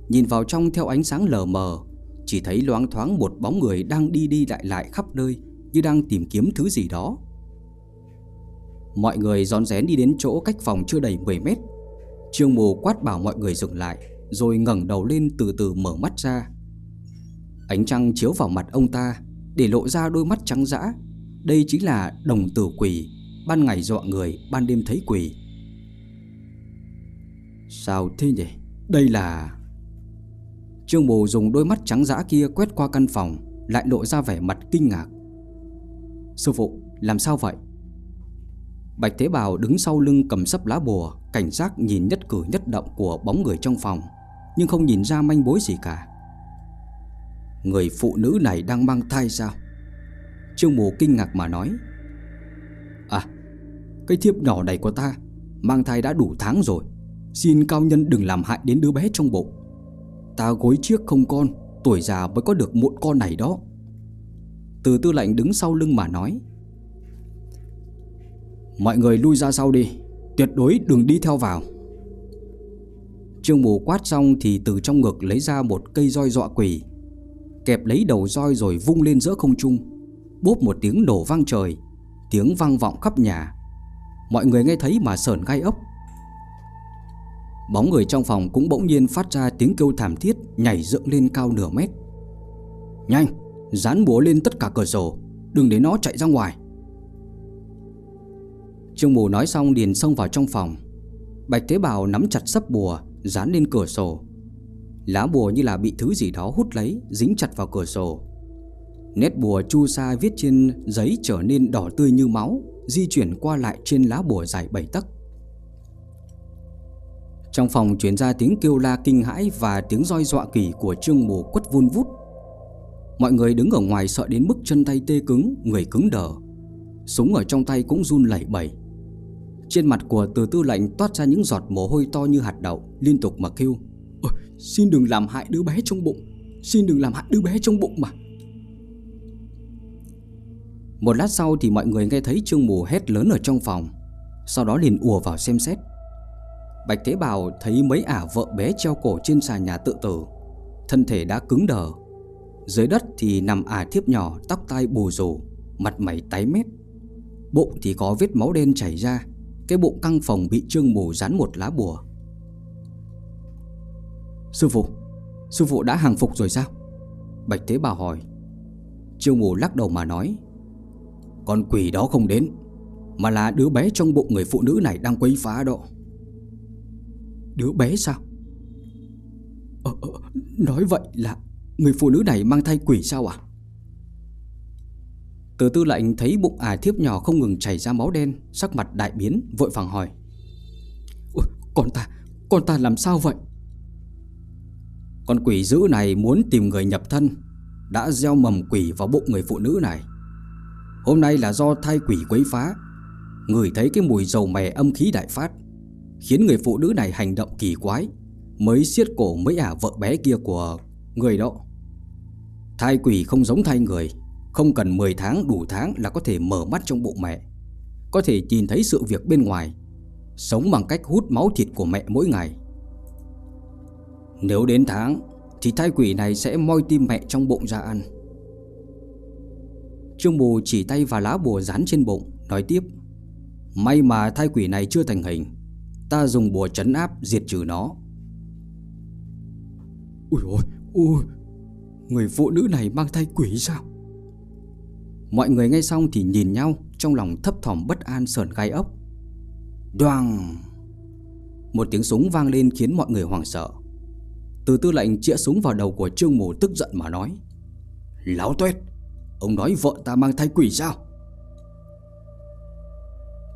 Nhìn vào trong theo ánh sáng lờ mờ, Chỉ thấy loáng thoáng một bóng người đang đi đi lại lại khắp nơi. Như đang tìm kiếm thứ gì đó. Mọi người rón rén đi đến chỗ cách phòng chưa đầy 10 mét. Trương mù quát bảo mọi người dừng lại Rồi ngẩng đầu lên từ từ mở mắt ra. Ánh trăng chiếu vào mặt ông ta Để lộ ra đôi mắt trắng dã. Đây chính là đồng tử quỷ Ban ngày dọa người, ban đêm thấy quỷ Sao thế nhỉ? Đây là... Trương Bồ dùng đôi mắt trắng dã kia quét qua căn phòng Lại lộ ra vẻ mặt kinh ngạc. Sư phụ, làm sao vậy? Bạch Thế Bào đứng sau lưng cầm sấp lá bùa Cảnh giác nhìn nhất cử nhất động của bóng người trong phòng Nhưng không nhìn ra manh mối gì cả Người phụ nữ này đang mang thai sao? Trương Mù kinh ngạc mà nói À, cái thiếp nhỏ này của ta Mang thai đã đủ tháng rồi Xin cao nhân đừng làm hại đến đứa bé trong bụng Ta gối chiếc không con Tuổi già mới có được một con này đó từ tư lệnh đứng sau lưng mà nói. Mọi người lui ra sau đi, Tuyệt đối đừng đi theo vào. Trương mù quát xong thì từ trong ngực lấy ra một cây roi dọa quỷ Kẹp lấy đầu roi rồi vung lên giữa không trung. Bốp một tiếng nổ vang trời, Tiếng vang vọng khắp nhà. Mọi người nghe thấy mà sờn gai ốc. Bóng người trong phòng cũng bỗng nhiên phát ra tiếng kêu thảm thiết Nhảy dựng lên cao nửa mét. Nhanh! Dán búa lên tất cả cửa sổ. Đừng để nó chạy ra ngoài. Trương Mù nói xong liền xông vào trong phòng. Bạch Thế Bảo nắm chặt sấp bùa, Dán lên cửa sổ. Lá bùa như là bị thứ gì đó hút lấy, Dính chặt vào cửa sổ. Nét bùa chu sa viết trên giấy trở nên đỏ tươi như máu, Di chuyển qua lại trên lá bùa dài bảy tấc. Trong phòng chuyển ra tiếng kêu la kinh hãi và tiếng roi dọa kỳ của trương mù quất vun vút. Mọi người đứng ở ngoài sợ đến mức chân tay tê cứng, người cứng đờ. Súng ở trong tay cũng run lẩy bẩy. Trên mặt của từ tư lệnh toát ra những giọt mồ hôi to như hạt đậu Liên tục mà kêu Ôi, Xin đừng làm hại đứa bé trong bụng Xin đừng làm hại đứa bé trong bụng mà. Một lát sau thì mọi người nghe thấy Trương Mù hét lớn ở trong phòng Sau đó liền ùa vào xem xét. Bạch Thế Bảo thấy mấy ả vợ bé treo cổ trên xà nhà tự tử Thân thể đã cứng đờ dưới đất thì nằm ả thiếp nhỏ Tóc tai bù rổ Mặt mày tái mét. Bụng thì có vết máu đen chảy ra Cái bụng căng phòng bị trương mù dán một lá bùa. Sư phụ Sư phụ đã hàng phục rồi sao? Bạch Thế Bảo hỏi. Trương mù lắc đầu mà nói Con quỷ đó không đến Mà là đứa bé trong bụng người phụ nữ này đang quấy phá đó. Đứa bé sao? Ờ, ờ, Nói vậy là Người phụ nữ này mang thai quỷ sao à Từ tư lệnh thấy bụng ả thiếp nhỏ không ngừng chảy ra máu đen Sắc mặt đại biến vội vàng hỏi. Ôi, Con ta Con ta làm sao vậy? Con quỷ dữ này muốn tìm người nhập thân Đã gieo mầm quỷ vào bụng người phụ nữ này. Hôm nay là do thai quỷ quấy phá Người thấy cái mùi dầu mè âm khí đại phát Khiến người phụ nữ này hành động kỳ quái Mới siết cổ mấy ả vợ bé kia của người đó. Thai quỷ không giống thai người Không cần 10 tháng đủ tháng là có thể mở mắt trong bụng mẹ. Có thể nhìn thấy sự việc bên ngoài Sống bằng cách hút máu thịt của mẹ mỗi ngày. Nếu đến tháng Thì thai quỷ này sẽ moi tim mẹ trong bụng ra ăn. Trương Bù chỉ tay vào lá bùa dán trên bụng Nói tiếp May mà thai quỷ này chưa thành hình Ta dùng bùa trấn áp diệt trừ nó. Ui ôi, ui Người phụ nữ này mang thai quỷ sao? Mọi người nghe xong thì nhìn nhau, Trong lòng thấp thỏm bất an sờn gai ốc. Đoàng! Một tiếng súng vang lên khiến mọi người hoảng sợ. Từ tư lệnh chĩa súng vào đầu của Trương Mù tức giận mà nói Láo tuyết Ông nói vợ ta mang thai quỷ sao?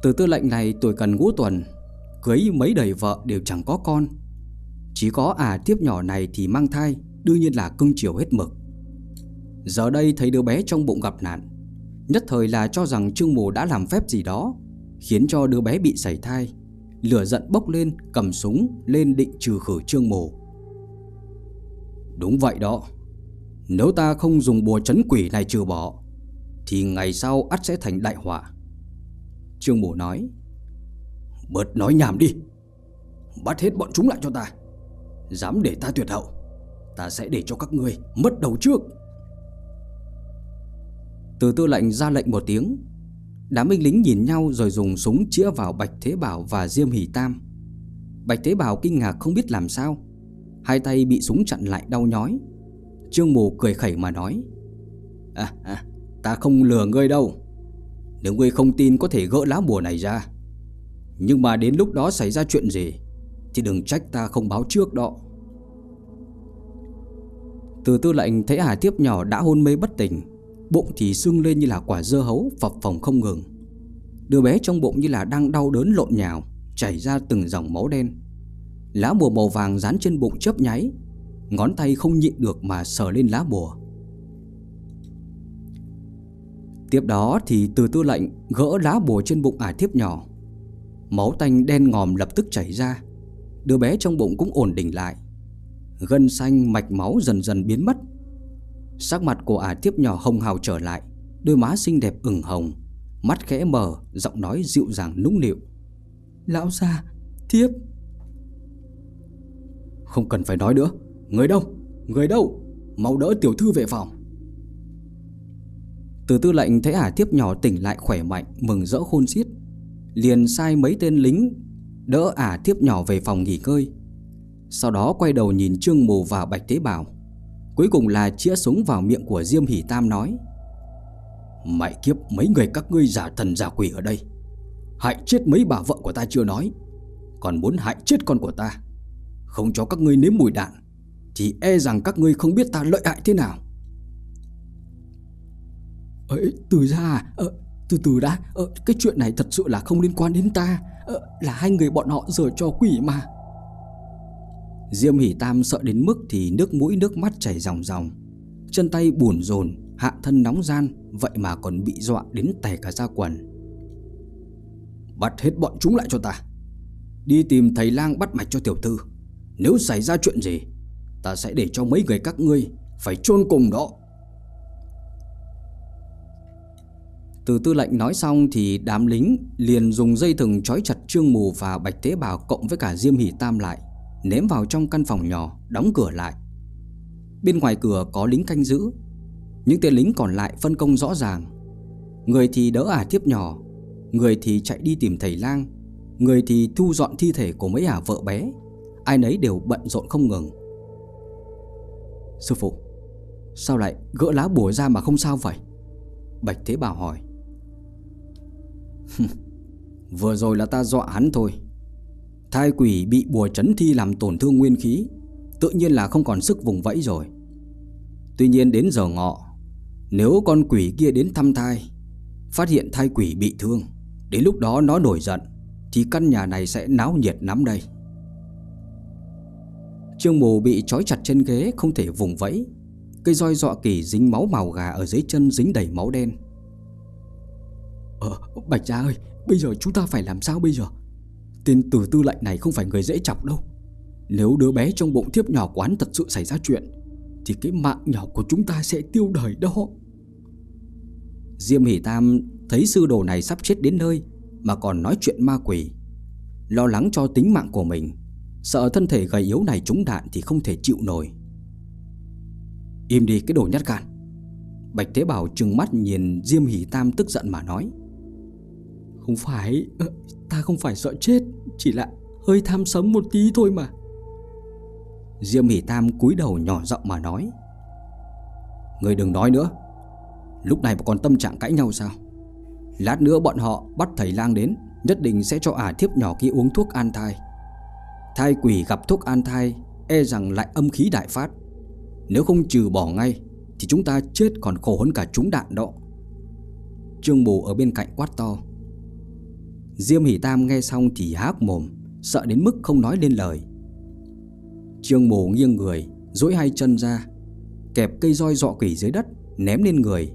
Từ tư lệnh này tuổi cần ngũ tuần, Cưới mấy đời vợ đều chẳng có con. Chỉ có à tiếp nhỏ này thì mang thai Đương nhiên là cưng chiều hết mực. Giờ đây thấy đứa bé trong bụng gặp nạn. Nhất thời là cho rằng Trương Mù đã làm phép gì đó, Khiến cho đứa bé bị sảy thai. Lửa giận bốc lên, cầm súng lên định trừ khử Trương Mù Đúng vậy đó. Nếu ta không dùng bùa chấn quỷ này trừ bỏ, Thì ngày sau ắt sẽ thành đại họa. Trương Mù nói, Bớt nói nhảm đi. Bắt hết bọn chúng lại cho ta. Dám để ta tuyệt hậu. Ta sẽ để cho các ngươi mất đầu trước. Từ tư lệnh ra lệnh một tiếng Đám binh lính nhìn nhau rồi dùng súng chĩa vào Bạch Thế Bảo và Diêm Hỷ Tam. Bạch Thế Bảo kinh ngạc không biết làm sao Hai tay bị súng chặn lại đau nhói. Trương Mù cười khẩy mà nói À, à ta không lừa ngươi đâu. Nếu ngươi không tin có thể gỡ lá bùa này ra. Nhưng mà đến lúc đó xảy ra chuyện gì Thì đừng trách ta không báo trước đó. Từ tư lệnh thấy Hà Tiếp nhỏ đã hôn mê bất tỉnh, Bụng thì sưng lên như là quả dưa hấu, Phập phồng không ngừng. Đứa bé trong bụng như là đang đau đớn lộn nhào, Chảy ra từng dòng máu đen. Lá bùa màu vàng dán trên bụng chớp nháy, Ngón tay không nhịn được mà sờ lên lá bùa. Tiếp đó thì từ tư lệnh gỡ lá bùa trên bụng ả thiếp nhỏ. Máu tanh đen ngòm lập tức chảy ra. Đứa bé trong bụng cũng ổn định lại. Gân xanh mạch máu dần dần biến mất. Sắc mặt của ả thiếp nhỏ hồng hào trở lại Đôi má xinh đẹp ửng hồng Mắt khẽ mờ Giọng nói dịu dàng nũng nịu. Lão gia Thiếp. Không cần phải nói nữa Người đâu Người đâu Mau đỡ tiểu thư về phòng. Từ tư lệnh thấy ả thiếp nhỏ tỉnh lại khỏe mạnh Mừng rỡ khôn xiết Liền sai mấy tên lính Đỡ ả thiếp nhỏ về phòng nghỉ ngơi sau đó quay đầu nhìn Trương Mù và Bạch Tế Bảo. Cuối cùng là chĩa súng vào miệng của Diêm Hỷ Tam nói Mày kiếp mấy người các ngươi giả thần giả quỷ ở đây. Hại chết mấy bà vợ của ta chưa nói Còn muốn hại chết con của ta. Không cho các ngươi nếm mùi đạn Thì e rằng các ngươi không biết ta lợi hại thế nào. Ấy từ ra à, ờ, từ từ đã. À, cái chuyện này thật sự là không liên quan đến ta. À, là hai người bọn họ dở cho quỷ mà diêm hỷ tam sợ đến mức thì nước mũi nước mắt chảy ròng ròng. Chân tay buồn rồn hạ thân nóng gian vậy mà còn bị dọa đến tè cả da quần. Bắt hết bọn chúng lại cho ta. Đi tìm thầy lang bắt mạch cho tiểu thư. Nếu xảy ra chuyện gì ta sẽ để cho mấy người các ngươi phải chôn cùng đó. Từ tư lệnh nói xong thì đám lính liền dùng dây thừng trói chặt Trương Mù và Bạch Tế Bào cộng với cả Diêm Hỷ Tam lại, ném vào trong căn phòng nhỏ, đóng cửa lại. Bên ngoài cửa có lính canh giữ, những tên lính còn lại phân công rõ ràng. Người thì đỡ ả tiếp nhỏ, người thì chạy đi tìm thầy lang, người thì thu dọn thi thể của mấy ả vợ bé. Ai nấy đều bận rộn không ngừng. Sư phụ, sao lại gỡ lá bùa ra mà không sao vậy? Bạch Thế Bảo hỏi. Vừa rồi là ta dọa hắn thôi Thai quỷ bị bùa chấn thi làm tổn thương nguyên khí Tự nhiên là không còn sức vùng vẫy rồi. Tuy nhiên đến giờ ngọ Nếu con quỷ kia đến thăm thai Phát hiện thai quỷ bị thương Đến lúc đó nó nổi giận Thì căn nhà này sẽ náo nhiệt lắm đây. Trương mù bị trói chặt trên ghế Không thể vùng vẫy Cây roi dọa kỳ dính máu màu gà Ở dưới chân dính đầy máu đen. Ờ, Bạch Gia ơi, bây giờ chúng ta phải làm sao bây giờ? Tên tử tư lệnh này không phải người dễ chọc đâu. Nếu đứa bé trong bụng thiếp nhỏ quán thật sự xảy ra chuyện, thì cái mạng nhỏ của chúng ta sẽ tiêu đời đó. Diêm Hỷ Tam thấy sư đồ này sắp chết đến nơi mà còn nói chuyện ma quỷ. Lo lắng cho tính mạng của mình, sợ thân thể gầy yếu này trúng đạn thì không thể chịu nổi. Im đi cái đồ nhát gan. Bạch Thế Bảo trừng mắt nhìn Diêm Hỷ Tam tức giận mà nói. Không phải. Ờ, ta không phải sợ chết, Chỉ là hơi tham sống một tí thôi mà. Diêm Hỷ Tam cúi đầu nhỏ giọng mà nói. Người đừng nói nữa. Lúc này mà còn tâm trạng cãi nhau sao? Lát nữa bọn họ bắt thầy lang đến, Nhất định sẽ cho ả thiếp nhỏ kia uống thuốc an thai. Thai quỷ gặp thuốc an thai E rằng lại âm khí đại phát. Nếu không trừ bỏ ngay, Thì chúng ta chết còn khổ hơn cả chúng đạn đó. Trương Bù ở bên cạnh quát to. Diêm Hỷ Tam nghe xong thì há mồm, Sợ đến mức không nói lên lời. Trương Mổ nghiêng người, duỗi hai chân ra, Kẹp cây roi dọ quỷ dưới đất, Ném lên người.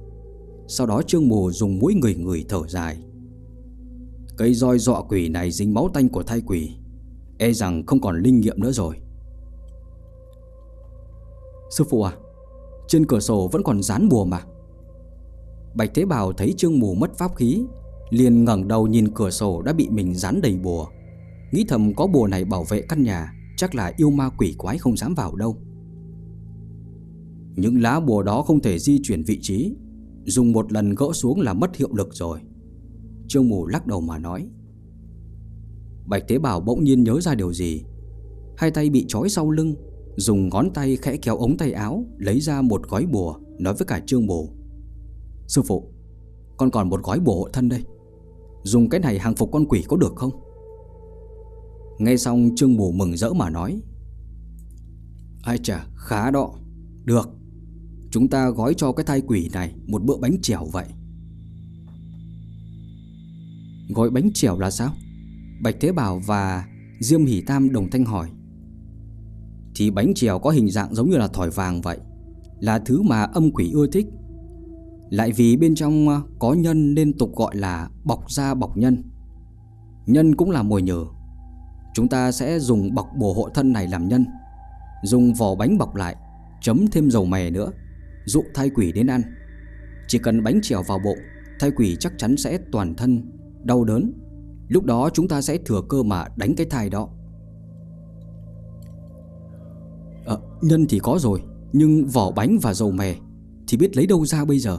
Sau đó Trương Mù dùng mũi người người thở dài. Cây roi dọ quỷ này dính máu tanh của thai quỷ E rằng không còn linh nghiệm nữa rồi. Sư phụ à Trên cửa sổ vẫn còn dán bùa mà. Bạch Thế Bảo thấy Trương Mù mất pháp khí liền ngẩng đầu nhìn cửa sổ đã bị mình dán đầy bùa. Nghĩ thầm có bùa này bảo vệ căn nhà, Chắc là yêu ma quỷ quái không dám vào đâu. Những lá bùa đó không thể di chuyển vị trí, Dùng một lần gỡ xuống là mất hiệu lực rồi. Trương Mù lắc đầu mà nói. Bạch Tế Bảo bỗng nhiên nhớ ra điều gì. Hai tay bị trói sau lưng, Dùng ngón tay khẽ kéo ống tay áo, Lấy ra một gói bùa, Nói với cả Trương Mù. Sư phụ, Con còn một gói bùa hộ thân đây. Dùng cái này hàng phục con quỷ có được không? Nghe xong Trương Bù mừng rỡ mà nói, Ai chà, khá đó. Được, Chúng ta gói cho cái thai quỷ này Một bữa bánh chèo vậy. Gói bánh chèo là sao? Bạch Thế Bảo và Diêm Hỷ Tam đồng thanh hỏi. Thì bánh chèo có hình dạng giống như là thỏi vàng vậy, Là thứ mà âm quỷ ưa thích lại vì bên trong ờ, có nhân nên tục gọi là bọc da bọc nhân. Nhân cũng là mồi nhờ Chúng ta sẽ dùng bọc bổ hộ thân này làm nhân Dùng vỏ bánh bọc lại Chấm thêm dầu mè nữa Dụ thai quỷ đến ăn. Chỉ cần bánh trèo vào bụng Thai quỷ chắc chắn sẽ toàn thân Đau đớn. Lúc đó chúng ta sẽ thừa cơ mà đánh cái thai đó. À, Nhân thì có rồi Nhưng vỏ bánh và dầu mè Thì biết lấy đâu ra bây giờ?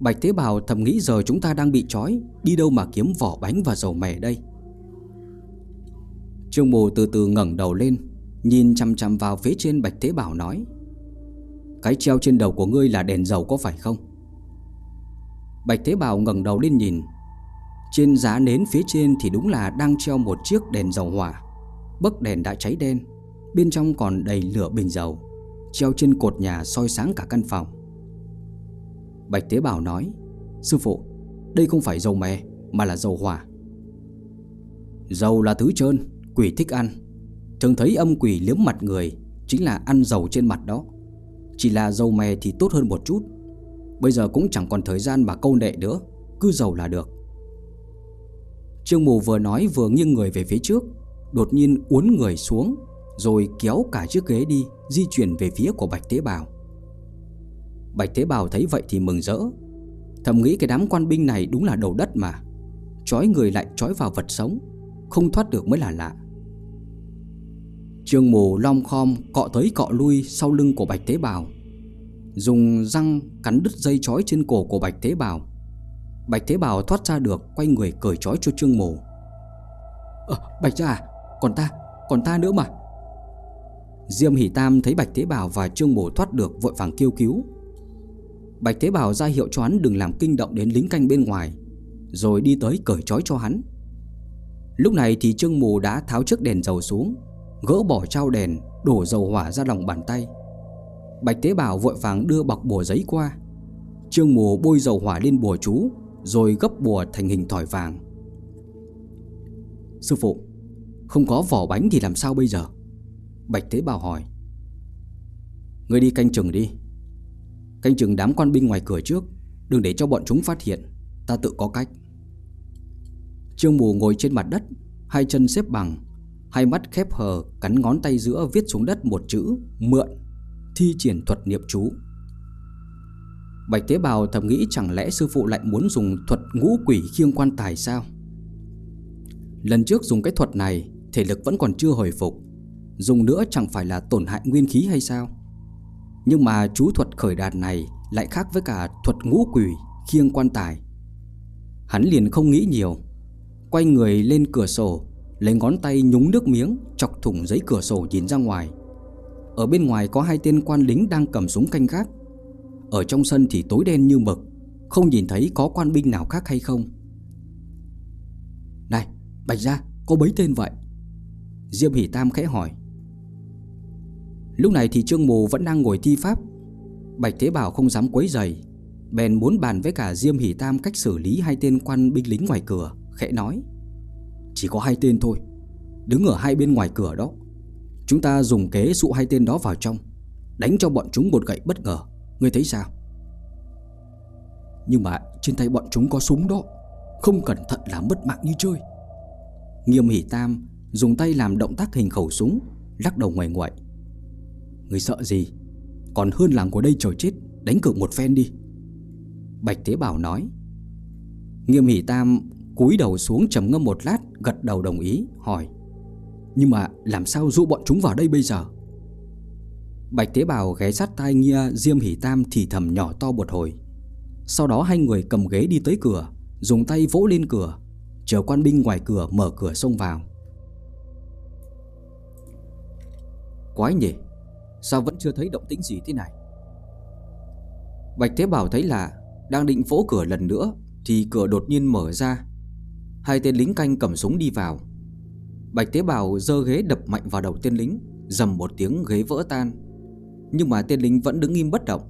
Bạch Tế Bào thầm nghĩ giờ chúng ta đang bị trói, Đi đâu mà kiếm vỏ bánh và dầu mè đây? Trương Mù từ từ ngẩng đầu lên, Nhìn chăm chăm vào phía trên Bạch Tế Bảo nói, Cái treo trên đầu của ngươi là đèn dầu có phải không? Bạch Tế Bảo ngẩng đầu lên nhìn, Trên giá nến phía trên thì đúng là đang treo một chiếc đèn dầu hỏa. Bấc đèn đã cháy đen, Bên trong còn đầy lửa bình dầu, Treo trên cột nhà soi sáng cả căn phòng. Bạch Tế Bảo nói, Sư phụ, Đây không phải dầu mè, Mà là dầu hỏa. Dầu là thứ trơn, Quỷ thích ăn. Thường thấy âm quỷ liếm mặt người, Chính là ăn dầu trên mặt đó. Chỉ là dầu mè thì tốt hơn một chút. Bây giờ cũng chẳng còn thời gian mà câu nệ nữa, Cứ dầu là được. Trương Mù vừa nói vừa nghiêng người về phía trước, Đột nhiên uốn người xuống, Rồi kéo cả chiếc ghế đi, Di chuyển về phía của Bạch Tế Bào. Bạch Thế Bảo thấy vậy thì mừng rỡ. Thầm nghĩ cái đám quan binh này đúng là đầu đất mà. Chói người lại chói vào vật sống Không thoát được mới là lạ. Trương mù long khom cọ tới cọ lui sau lưng của Bạch Tế Bào Dùng răng cắn đứt dây chói trên cổ của Bạch Tế Bào Bạch Thế Bào thoát ra được Quay người cởi trói cho Trương Mù à, ờ, Bạch ra à Còn ta Còn ta nữa mà. Diêm Hỷ Tam thấy Bạch Thế Bảo và Trương mồ thoát được vội vàng kêu cứu. Bạch Thế Bảo ra hiệu cho hắn đừng làm kinh động đến lính canh bên ngoài, Rồi đi tới cởi trói cho hắn. Lúc này thì Trương Mù đã tháo chiếc đèn dầu xuống, Gỡ bỏ trao đèn, Đổ dầu hỏa ra lòng bàn tay. Bạch Tế Bảo vội vàng đưa bọc bùa giấy qua. Trương Mù bôi dầu hỏa lên bùa chú, rồi gấp bùa thành hình thỏi vàng. Sư phụ, Không có vỏ bánh thì làm sao bây giờ? Bạch tế Bảo hỏi. Ngươi đi canh chừng đi. Canh chừng đám quan binh ngoài cửa trước, Đừng để cho bọn chúng phát hiện. Ta tự có cách. Trương Mù ngồi trên mặt đất, Hai chân xếp bằng, Hai mắt khép hờ, Cắn ngón tay giữa viết xuống đất một chữ, Mượn, Thi triển thuật niệm chú. Bạch Tế Bào thầm nghĩ chẳng lẽ sư phụ lại muốn dùng thuật ngũ quỷ khiêng quan tài sao? Lần trước dùng cái thuật này, Thể lực vẫn còn chưa hồi phục. Dùng nữa chẳng phải là tổn hại nguyên khí hay sao? Nhưng mà chú thuật khởi đàn này Lại khác với cả thuật ngũ quỷ, khiêng quan tài. Hắn liền không nghĩ nhiều, Quay người lên cửa sổ, Lấy ngón tay nhúng nước miếng, Chọc thủng giấy cửa sổ nhìn ra ngoài. Ở bên ngoài có hai tên quan lính đang cầm súng canh gác. Ở trong sân thì tối đen như mực, Không nhìn thấy có quan binh nào khác hay không. Này, Bạch gia, có bấy tên vậy? Diêm Hỷ Tam khẽ hỏi. Lúc này thì Trương Mù vẫn đang ngồi thi pháp. Bạch Thế Bảo không dám quấy giày Bèn muốn bàn với cả Diêm Hỷ Tam cách xử lý hai tên quan binh lính ngoài cửa, Khẽ nói, Chỉ có hai tên thôi, Đứng ở hai bên ngoài cửa đó. Chúng ta dùng kế dụ hai tên đó vào trong, Đánh cho bọn chúng một gậy bất ngờ. Ngươi thấy sao? Nhưng mà trên tay bọn chúng có súng đó, Không cẩn thận là mất mạng như chơi. Nghiêm hỷ tam Dùng tay làm động tác hình khẩu súng, Lắc đầu ngoài ngoại. Người sợ gì? Còn hơn làng của đây trời chết, Đánh cược một phen đi. Bạch Thế Bảo nói. Nghiêm hỷ tam cúi đầu xuống trầm ngâm một lát, Gật đầu đồng ý, hỏi. Nhưng mà làm sao dụ bọn chúng vào đây bây giờ? Bạch Thế Bảo ghé sát tai nghe Diêm Hỷ Tam thì thầm nhỏ to một hồi. Sau đó hai người cầm ghế đi tới cửa, Dùng tay vỗ lên cửa, Chờ quan binh ngoài cửa mở cửa xông vào. Quái nhỉ? Sao vẫn chưa thấy động tĩnh gì thế này? Bạch Thế Bảo thấy là Đang định vỗ cửa lần nữa, Thì cửa đột nhiên mở ra. Hai tên lính canh cầm súng đi vào. Bạch Thế Bảo dơ ghế đập mạnh vào đầu tên lính, Dầm một tiếng ghế vỡ tan. Nhưng mà tên lính vẫn đứng im bất động.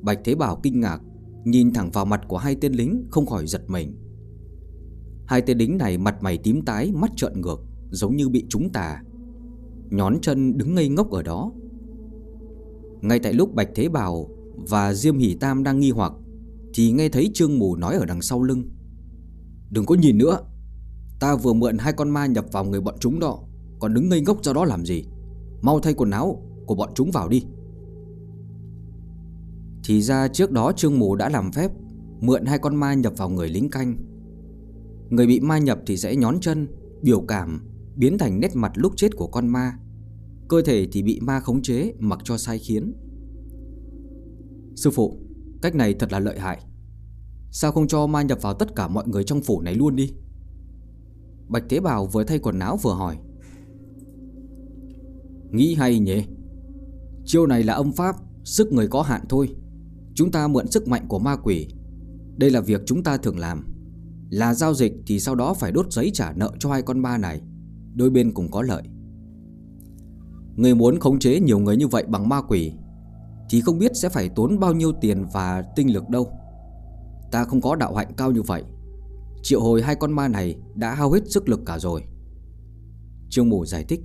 Bạch Thế Bảo kinh ngạc, Nhìn thẳng vào mặt của hai tên lính, Không khỏi giật mình. Hai tên lính này mặt mày tím tái, Mắt trợn ngược, giống như bị trúng tà. Nhón chân đứng ngây ngốc ở đó. Ngay tại lúc Bạch Thế Bảo Và Diêm Hỷ Tam đang nghi hoặc, Thì nghe thấy Trương Mù nói ở đằng sau lưng. Đừng có nhìn nữa, Ta vừa mượn hai con ma nhập vào người bọn chúng đó, Còn đứng ngây ngốc ra đó làm gì? Mau thay quần áo của bọn chúng vào đi. Thì ra trước đó Trương Mù đã làm phép Mượn hai con ma nhập vào người lính canh. Người bị ma nhập thì sẽ nhón chân, Biểu cảm Biến thành nét mặt lúc chết của con ma. Cơ thể thì bị ma khống chế Mặc cho sai khiến. Sư phụ, Cách này thật là lợi hại. Sao không cho ma nhập vào tất cả mọi người trong phủ này luôn đi? Bạch Tế Bào vừa thay quần áo vừa hỏi. Nghĩ hay nhỉ? Chiêu này là âm pháp, Sức người có hạn thôi. Chúng ta mượn sức mạnh của ma quỷ. Đây là việc chúng ta thường làm. Là giao dịch thì sau đó phải đốt giấy trả nợ cho hai con ma này. Đôi bên cùng có lợi. Người muốn khống chế nhiều người như vậy bằng ma quỷ Thì không biết sẽ phải tốn bao nhiêu tiền và tinh lực đâu. Ta không có đạo hạnh cao như vậy. Triệu hồi hai con ma này đã hao hết sức lực cả rồi. Trương Mù giải thích.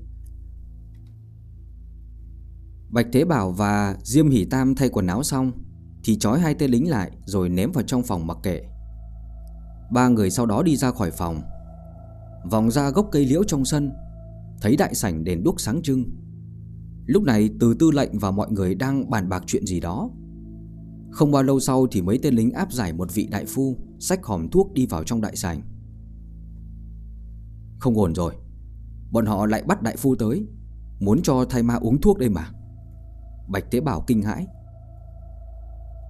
Bạch Thế Bảo và Diêm Hỷ Tam thay quần áo xong, Thì trói hai tên lính lại Rồi ném vào trong phòng mặc kệ. Ba người sau đó đi ra khỏi phòng. Vòng ra gốc cây liễu trong sân, Thấy đại sảnh đèn đuốc sáng trưng. Lúc này từ tư lệnh và mọi người đang bàn bạc chuyện gì đó. Không bao lâu sau thì mấy tên lính áp giải một vị đại phu, Xách hòm thuốc đi vào trong đại sảnh. Không ổn rồi, Bọn họ lại bắt đại phu tới, Muốn cho thay ma uống thuốc đây mà. Bạch Tế Bảo kinh hãi.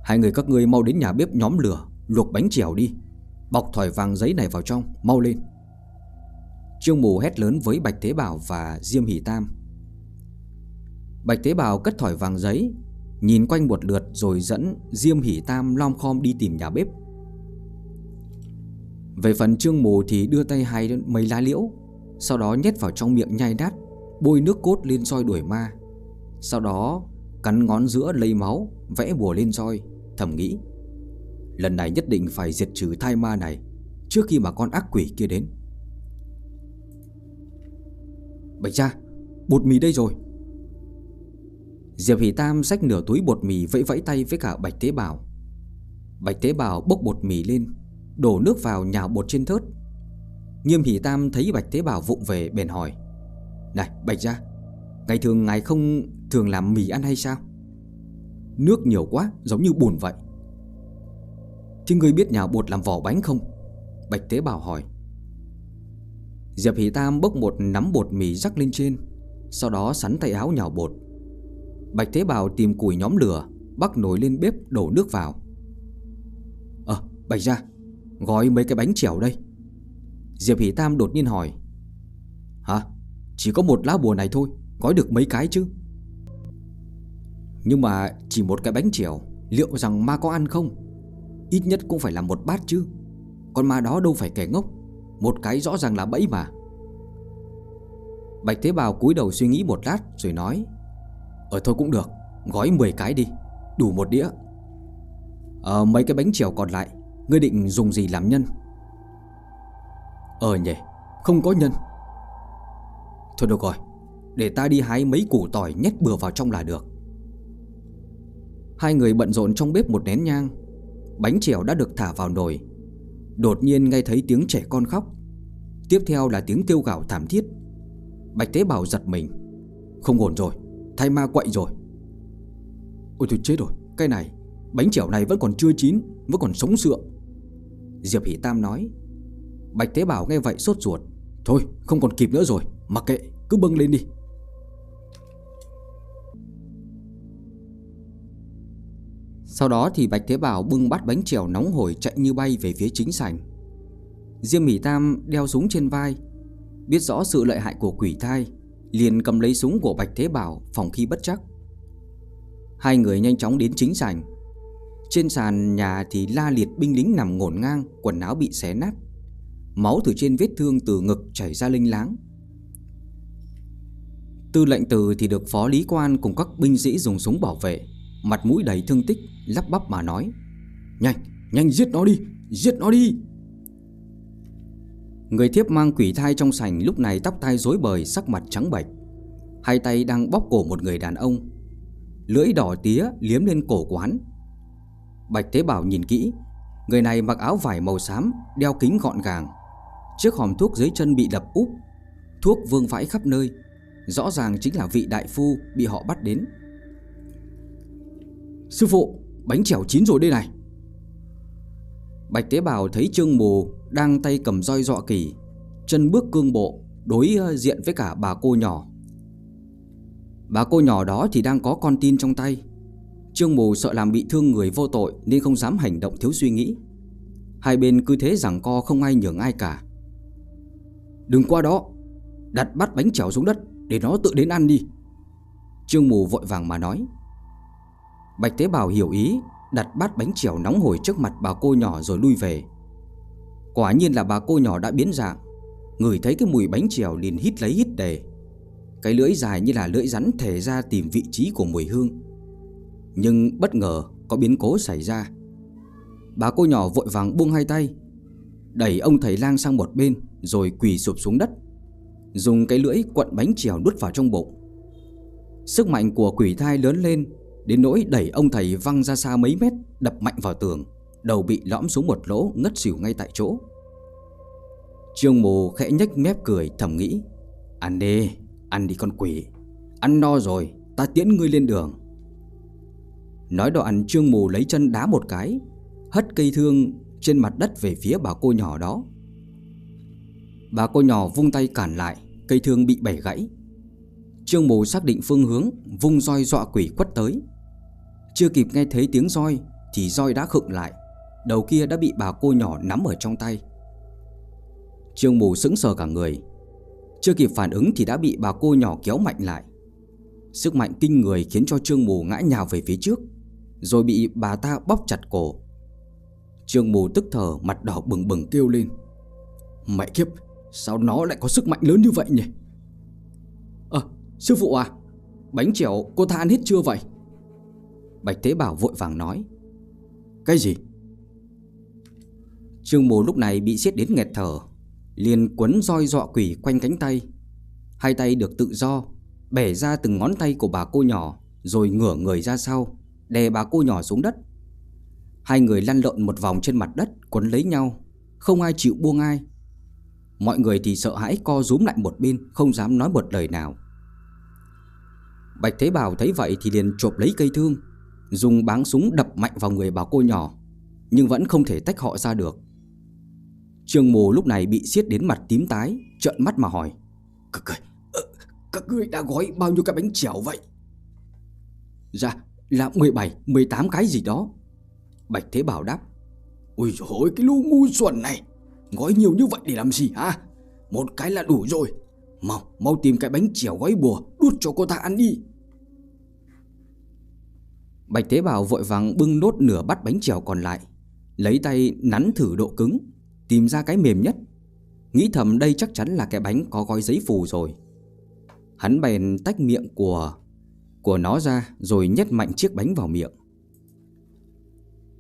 Hai người các ngươi mau đến nhà bếp nhóm lửa, Luộc bánh chèo đi, Bọc thỏi vàng giấy này vào trong, Mau lên. Trương Mù hét lớn với Bạch thế Bảo và Diêm Hỷ Tam. Bạch Tế bào cất thỏi vàng giấy, Nhìn quanh một lượt rồi dẫn Diêm Hỷ Tam lom khom đi tìm nhà bếp. Về phần Trương Mù thì đưa tay hai mấy lá liễu, Sau đó nhét vào trong miệng nhai đát, Bôi nước cốt lên soi đuổi ma. Sau đó cắn ngón giữa lấy máu, Vẽ bùa lên soi Thầm nghĩ, Lần này nhất định phải diệt trừ thai ma này Trước khi mà con ác quỷ kia đến. Bạch cha Bột mì đây rồi. Diệp Hỷ Tam xách nửa túi bột mì vẫy vẫy tay với cả Bạch Tế Bảo Bạch Tế Bảo bốc bột mì lên, Đổ nước vào nhào bột trên thớt. Nghiêm Hỷ Tam thấy Bạch Tế Bảo vụng về bèn hỏi, Này, Bạch ra Ngày thường ngài không thường làm mì ăn hay sao? Nước nhiều quá, giống như bùn vậy. Chứ ngươi biết nhào bột làm vỏ bánh không? Bạch Tế Bảo hỏi. Diệp Hỷ Tam bốc một nắm bột mì rắc lên trên, Sau đó sắn tay áo nhào bột. Bạch Thế Bảo tìm củi nhóm lửa, Bắc nồi lên bếp đổ nước vào. Ờ Bạch ra, Gói mấy cái bánh chèo đây. Diệp Hỷ Tam đột nhiên hỏi. Hả? Chỉ có một lá bùa này thôi, Gói được mấy cái chứ? Nhưng mà chỉ một cái bánh chèo, Liệu rằng ma có ăn không? Ít nhất cũng phải là một bát chứ. Con ma đó đâu phải kẻ ngốc, Một cái rõ ràng là bẫy mà. Bạch Thế Bào cúi đầu suy nghĩ một lát rồi nói. Ờ thôi cũng được. Gói 10 cái đi. Đủ một đĩa. Ờ mấy cái bánh chèo còn lại, Ngươi định dùng gì làm nhân? Ờ nhỉ. Không có nhân. Thôi được rồi. Để ta đi hái mấy củ tỏi nhét bừa vào trong là được. Hai người bận rộn trong bếp một nén nhang. Bánh chèo đã được thả vào nồi. Đột nhiên nghe thấy tiếng trẻ con khóc. Tiếp theo là tiếng kêu gào thảm thiết. Bạch Tế bào giật mình. Không ổn rồi. Thay ma quậy rồi. Ôi tôi chết rồi, Cái này, Bánh chèo này vẫn còn chưa chín, Vẫn còn sống sượng. Diệp Hỷ Tam nói, Bạch Tế Bảo nghe vậy sốt ruột. Thôi, không còn kịp nữa rồi, Mặc kệ, cứ bưng lên đi. Sau đó thì Bạch Thế Bảo bưng bát bánh chèo nóng hổi chạy như bay về phía chính sảnh. Diêm Mỹ Tam đeo súng trên vai, Biết rõ sự lợi hại của quỷ thai. Liền cầm lấy súng của Bạch Thế Bảo phòng khi bất chắc. Hai người nhanh chóng đến chính sảnh. Trên sàn nhà thì la liệt binh lính nằm ngổn ngang Quần áo bị xé nát. Máu từ trên vết thương từ ngực chảy ra linh láng. Tư lệnh từ thì được phó lý quan cùng các binh sĩ dùng súng bảo vệ. Mặt mũi đầy thương tích Lắp bắp mà nói Nhanh, nhanh giết nó đi, giết nó đi! Người thiếp mang quỷ thai trong sành lúc này tóc tai rối bời, sắc mặt trắng bệch. Hai tay đang bóp cổ một người đàn ông. Lưỡi đỏ tía liếm lên cổ quán Bạch Thế Bảo nhìn kỹ. Người này mặc áo vải màu xám, Đeo kính gọn gàng. Chiếc hòm thuốc dưới chân bị đập úp. Thuốc vương vãi khắp nơi. Rõ ràng chính là vị đại phu bị họ bắt đến. Sư phụ, Bánh chèo chín rồi đây này. Bạch Tế Bảo thấy Trương Mù đang tay cầm roi dọa kỳ, Chân bước cương bộ Đối ờ, diện với cả bà cô nhỏ. Bà cô nhỏ đó thì đang có con tin trong tay. Trương Mù sợ làm bị thương người vô tội Nên không dám hành động thiếu suy nghĩ. Hai bên cứ thế rằng co không ai nhường ai cả. Đừng qua đó, Đặt bắt bánh chèo xuống đất Để nó tự đến ăn đi. Trương Mù vội vàng mà nói. Bạch Tế Bảo hiểu ý, Đặt bát bánh chèo nóng hổi trước mặt bà cô nhỏ rồi lui về. Quả nhiên là bà cô nhỏ đã biến dạng. Người thấy cái mùi bánh chèo liền hít lấy hít đề Cái lưỡi dài như là lưỡi rắn thể ra tìm vị trí của mùi hương. Nhưng bất ngờ có biến cố xảy ra. Bà cô nhỏ vội vàng buông hai tay. Đẩy ông thầy lang sang một bên, Rồi quỳ sụp xuống đất. Dùng cái lưỡi quặn bánh chèo đút vào trong bụng. Sức mạnh của quỷ thai lớn lên, Đến nỗi đẩy ông thầy văng ra xa mấy mét, Đập mạnh vào tường. Đầu bị lõm xuống một lỗ ngất xỉu ngay tại chỗ. Trương mù khẽ nhếch mép cười thầm nghĩ Ăn đi, ăn đi con quỷ. Ăn no rồi, ta tiễn ngươi lên đường. Nói đoạn Trương Mù lấy chân đá một cái Hất cây thương trên mặt đất về phía bà cô nhỏ đó. Bà cô nhỏ vung tay cản lại Cây thương bị bẻ gãy. Trương Mù xác định phương hướng Vung roi dọa quỷ quất tới. Chưa kịp nghe thấy tiếng roi Thì roi đã khựng lại. Đầu kia đã bị bà cô nhỏ nắm ở trong tay. Trương Mù sững sờ cả người. Chưa kịp phản ứng thì đã bị bà cô nhỏ kéo mạnh lại. Sức mạnh kinh người khiến cho Trương Mù ngã nhào về phía trước, Rồi bị bà ta bóp chặt cổ. Trương Mù tức thở, mặt đỏ bừng bừng kêu lên. Mẹ kiếp, Sao nó lại có sức mạnh lớn như vậy nhỉ? Ờ sư phụ à Bánh chèo cô ta ăn hết chưa vậy? Bạch Thế Bảo vội vàng nói. Cái gì? Trương Mù lúc này bị siết đến nghẹt thở, Liền quấn roi dọa quỷ quanh cánh tay. Hai tay được tự do, Bẻ ra từng ngón tay của bà cô nhỏ, Rồi ngửa người ra sau, Đè bà cô nhỏ xuống đất. Hai người lăn lộn một vòng trên mặt đất, Quấn lấy nhau, Không ai chịu buông ai. Mọi người thì sợ hãi co rúm lại một bên, Không dám nói một lời nào. Bạch Thế Bảo thấy vậy thì liền chộp lấy cây thương, Dùng báng súng đập mạnh vào người bà cô nhỏ, Nhưng vẫn không thể tách họ ra được. Trương mù lúc này bị siết đến mặt tím tái Trợn mắt mà hỏi ờ, Các người, các người đã gói bao nhiêu cái bánh chèo vậy? Dạ là 17, 18 cái gì đó. Bạch Thế Bảo đáp Ôi dồi cái lũ ngu xuẩn này Gói nhiều như vậy để làm gì hả? Một cái là đủ rồi Mau mau tìm cái bánh chèo gói bùa Đút cho cô ta ăn đi. Bạch Thế Bảo vội vàng bưng nốt nửa bát bánh chèo còn lại Lấy tay nắn thử độ cứng. Tìm ra cái mềm nhất. Nghĩ thầm đây chắc chắn là cái bánh có gói giấy phù rồi. Hắn bèn tách miệng của Của nó ra Rồi nhét mạnh chiếc bánh vào miệng.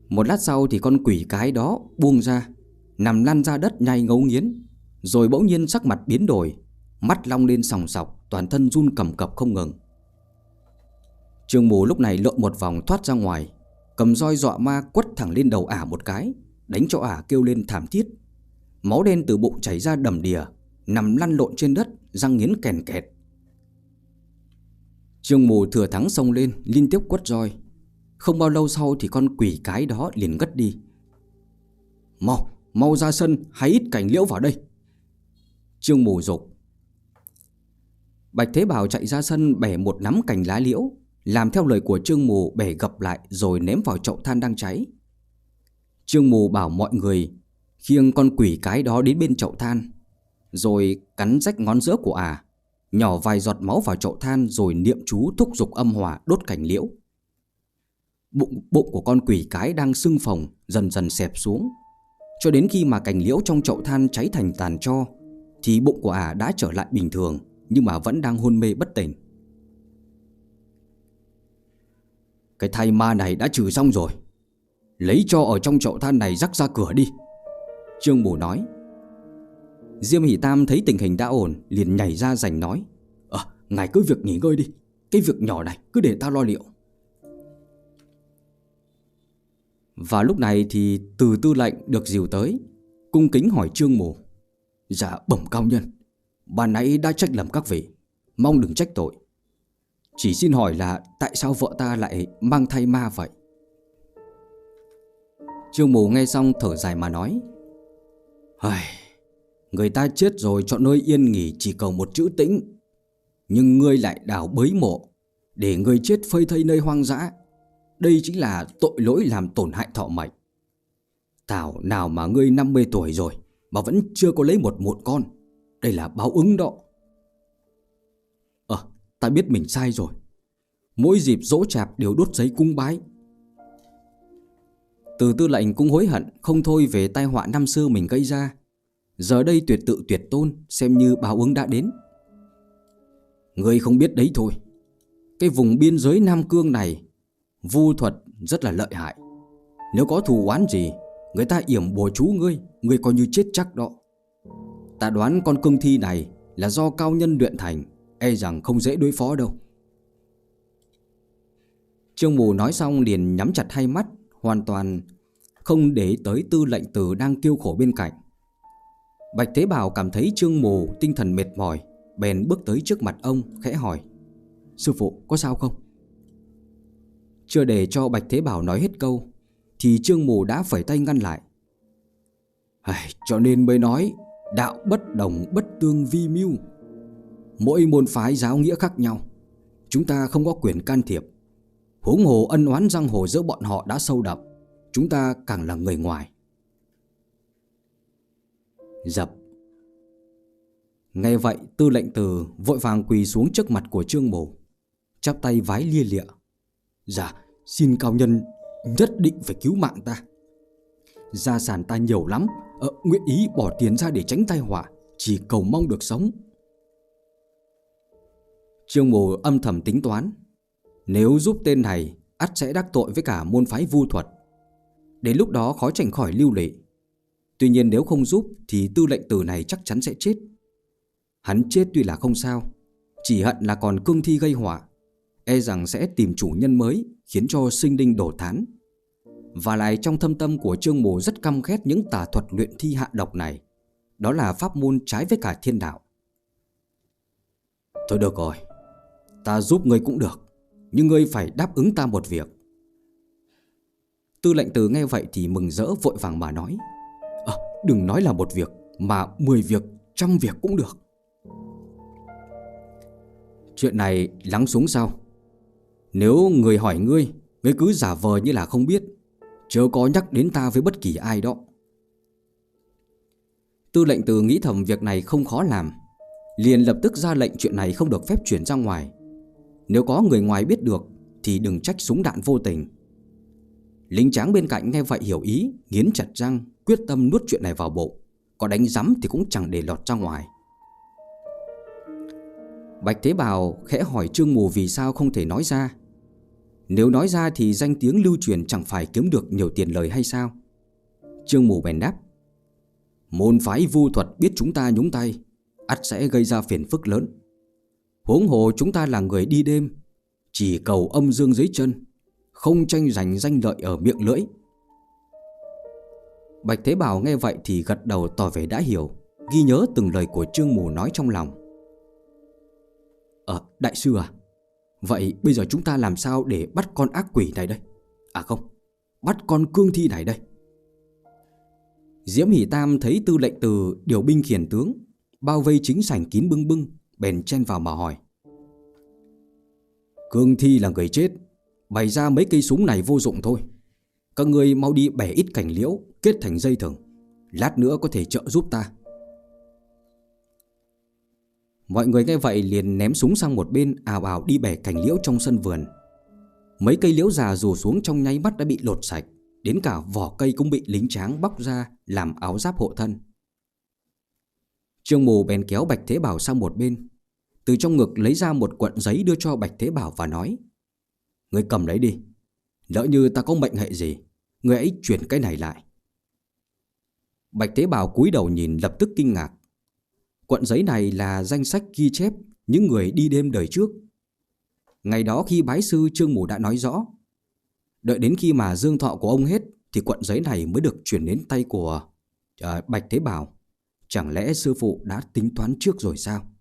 Một lát sau thì con quỷ cái đó buông ra, Nằm lăn ra đất nhai ngấu nghiến, Rồi bỗng nhiên sắc mặt biến đổi, Mắt long lên sòng sọc, Toàn thân run cầm cập không ngừng. Trương mù lúc này lộn một vòng thoát ra ngoài, Cầm roi dọa ma quất thẳng lên đầu ả một cái. Đánh cho ả kêu lên thảm thiết. Máu đen từ bụng chảy ra đầm đìa, Nằm lăn lộn trên đất, Răng nghiến kèn kẹt. Trương mù thừa thắng xông lên, Liên tiếp quất roi. Không bao lâu sau thì con quỷ cái đó liền ngất đi. Mau Mau ra sân hãy ít cảnh liễu vào đây. Trương mù rục. Bạch Thế Bảo chạy ra sân bẻ một nắm cành lá liễu, Làm theo lời của Trương Mù bẻ gập lại rồi ném vào chậu than đang cháy. Trương Mù bảo mọi người khiêng con quỷ cái đó đến bên chậu than, Rồi cắn rách ngón giữa của à Nhỏ vài giọt máu vào chậu than rồi niệm chú thúc dục âm hỏa đốt cảnh liễu. Bụng bụng của con quỷ cái đang sưng phồng, dần dần xẹp xuống. Cho đến khi mà cành liễu trong chậu than cháy thành tàn cho, Thì bụng của ả đã trở lại bình thường, Nhưng mà vẫn đang hôn mê bất tỉnh. Cái thai ma này đã trừ xong rồi. Lấy cho ở trong chậu than này rắc ra cửa đi. Trương bồ nói. Diêm Hỷ Tam thấy tình hình đã ổn Liền nhảy ra giành nói. Ờ, ngài cứ việc nghỉ ngơi đi. Cái việc nhỏ này cứ để ta lo liệu. Và lúc này thì từ tư lệnh được dìu tới Cung kính hỏi Trương Mù Dạ bẩm cao nhân. Bà nãy đã trách lầm các vị. Mong đừng trách tội. Chỉ xin hỏi là tại sao vợ ta lại mang thai ma vậy? Trương Mù nghe xong thở dài mà nói Hời, Người ta chết rồi chọn nơi yên nghỉ chỉ cầu một chữ tĩnh. Nhưng ngươi lại đào bới mộ Để người chết phơi thây nơi hoang dã. Đây chính là tội lỗi làm tổn hại thọ mệnh. Thảo nào mà ngươi 50 tuổi rồi Mà vẫn chưa có lấy một một con Đây là báo ứng đó. Ờ, ta biết mình sai rồi. Mỗi dịp dỗ chạp đều đốt giấy cung bái từ tư lệnh cũng hối hận Không thôi về tai họa năm xưa mình gây ra. Giờ đây tuyệt tự tuyệt tôn, Xem như báo ứng đã đến. Người không biết đấy thôi. Cái vùng biên giới Nam Cương này, Vu thuật rất là lợi hại. Nếu có thù oán gì, Người ta yểm bùa chú ngươi Ngươi coi như chết chắc đó. Ta đoán con cương thi này Là do cao nhân luyện thành E rằng không dễ đối phó đâu. Trương Mù nói xong liền nhắm chặt hai mắt Hoàn toàn không để tới tư lệnh tử đang kêu khổ bên cạnh. Bạch Thế Bảo cảm thấy trương mù tinh thần mệt mỏi Bèn bước tới trước mặt ông khẽ hỏi Sư phụ có sao không? Chưa để cho Bạch Thế Bảo nói hết câu Thì Trương Mù đã phải tay ngăn lại. Ai, Cho nên mới nói Đạo bất đồng bất tương vi mưu. Mỗi môn phái giáo nghĩa khác nhau Chúng ta không có quyền can thiệp. Huống hồ ân oán giang hồ giữa bọn họ đã sâu đậm Chúng ta càng là người ngoài. Dập. Nghe vậy tư lệnh từ vội vàng quỳ xuống trước mặt của trương mổ Chắp tay vái lia lịa. Dạ xin cao nhân nhất định phải cứu mạng ta. Gia sản ta nhiều lắm ờ, Nguyện ý bỏ tiền ra để tránh tai họa Chỉ cầu mong được sống. Trương mổ âm thầm tính toán. Nếu giúp tên này, ắt sẽ đắc tội với cả môn phái vu thuật. Đến lúc đó khó tránh khỏi lưu lệ Tuy nhiên nếu không giúp, Thì tư lệnh tử này chắc chắn sẽ chết. Hắn chết tuy là không sao, Chỉ hận là còn cương thi gây họa. E rằng sẽ tìm chủ nhân mới, Khiến cho sinh linh đổ thán. Và lại trong thâm tâm của Trương Mồ Rất căm ghét những tà thuật luyện thi hạ độc này. Đó là pháp môn trái với cả thiên đạo. Thôi được rồi, Ta giúp ngươi cũng được. Nhưng ngươi phải đáp ứng ta một việc. Tư lệnh từ nghe vậy thì mừng rỡ vội vàng mà nói à, Đừng nói là một việc Mà mười việc, trăm việc cũng được. Chuyện này lắng xuống sau. Nếu người hỏi ngươi Ngươi cứ giả vờ như là không biết Chớ có nhắc đến ta với bất kỳ ai đó. Tư lệnh từ nghĩ thầm việc này không khó làm Liền lập tức ra lệnh chuyện này không được phép chuyển ra ngoài. Nếu có người ngoài biết được, Thì đừng trách súng đạn vô tình. Lính tráng bên cạnh nghe vậy hiểu ý, Nghiến chặt răng, Quyết tâm nuốt chuyện này vào bộ. Có đánh rắm thì cũng chẳng để lọt ra ngoài. Bạch Thế Bào khẽ hỏi Trương Mù vì sao không thể nói ra. Nếu nói ra thì danh tiếng lưu truyền chẳng phải kiếm được nhiều tiền lời hay sao? Trương Mù bèn đáp, Môn phái vu thuật biết chúng ta nhúng tay, ắt sẽ gây ra phiền phức lớn. Huống hồ chúng ta là người đi đêm, Chỉ cầu âm dương dưới chân, Không tranh giành danh lợi ở miệng lưỡi. Bạch Thế Bảo nghe vậy thì gật đầu tỏ vẻ đã hiểu, Ghi nhớ từng lời của Trương Mù nói trong lòng. Ờ đại sư à Vậy bây giờ chúng ta làm sao để bắt con ác quỷ này đây? À không, Bắt con cương thi này đây. Diễm Hỷ Tam thấy tư lệnh từ điều binh khiển tướng, Bao vây chính sảnh kín bưng bưng Bèn chen vào mà hỏi. Cương thi là người chết, Bày ra mấy cây súng này vô dụng thôi. Các người mau đi bẻ ít cảnh liễu, Kết thành dây thừng. Lát nữa có thể trợ giúp ta. Mọi người nghe vậy liền ném súng sang một bên, ào ào đi bẻ cành liễu trong sân vườn. Mấy cây liễu già rủ xuống trong nháy mắt đã bị lột sạch, Đến cả vỏ cây cũng bị lính tráng bóc ra làm áo giáp hộ thân. Trương mù bèn kéo Bạch Thế Bảo sang một bên Từ trong ngực lấy ra một cuộn giấy đưa cho Bạch Thế Bảo và nói Người cầm lấy đi Lỡ như ta có mệnh hệ gì Người ấy chuyển cái này lại Bạch Thế Bảo cúi đầu nhìn lập tức kinh ngạc Cuộn giấy này là danh sách ghi chép những người đi đêm đời trước. Ngày đó khi bái sư Trương Mù đã nói rõ. Đợi đến khi mà dương thọ của ông hết thì cuộn giấy này mới được chuyển đến tay của uh, Bạch Thế Bảo. Chẳng lẽ sư phụ đã tính toán trước rồi sao?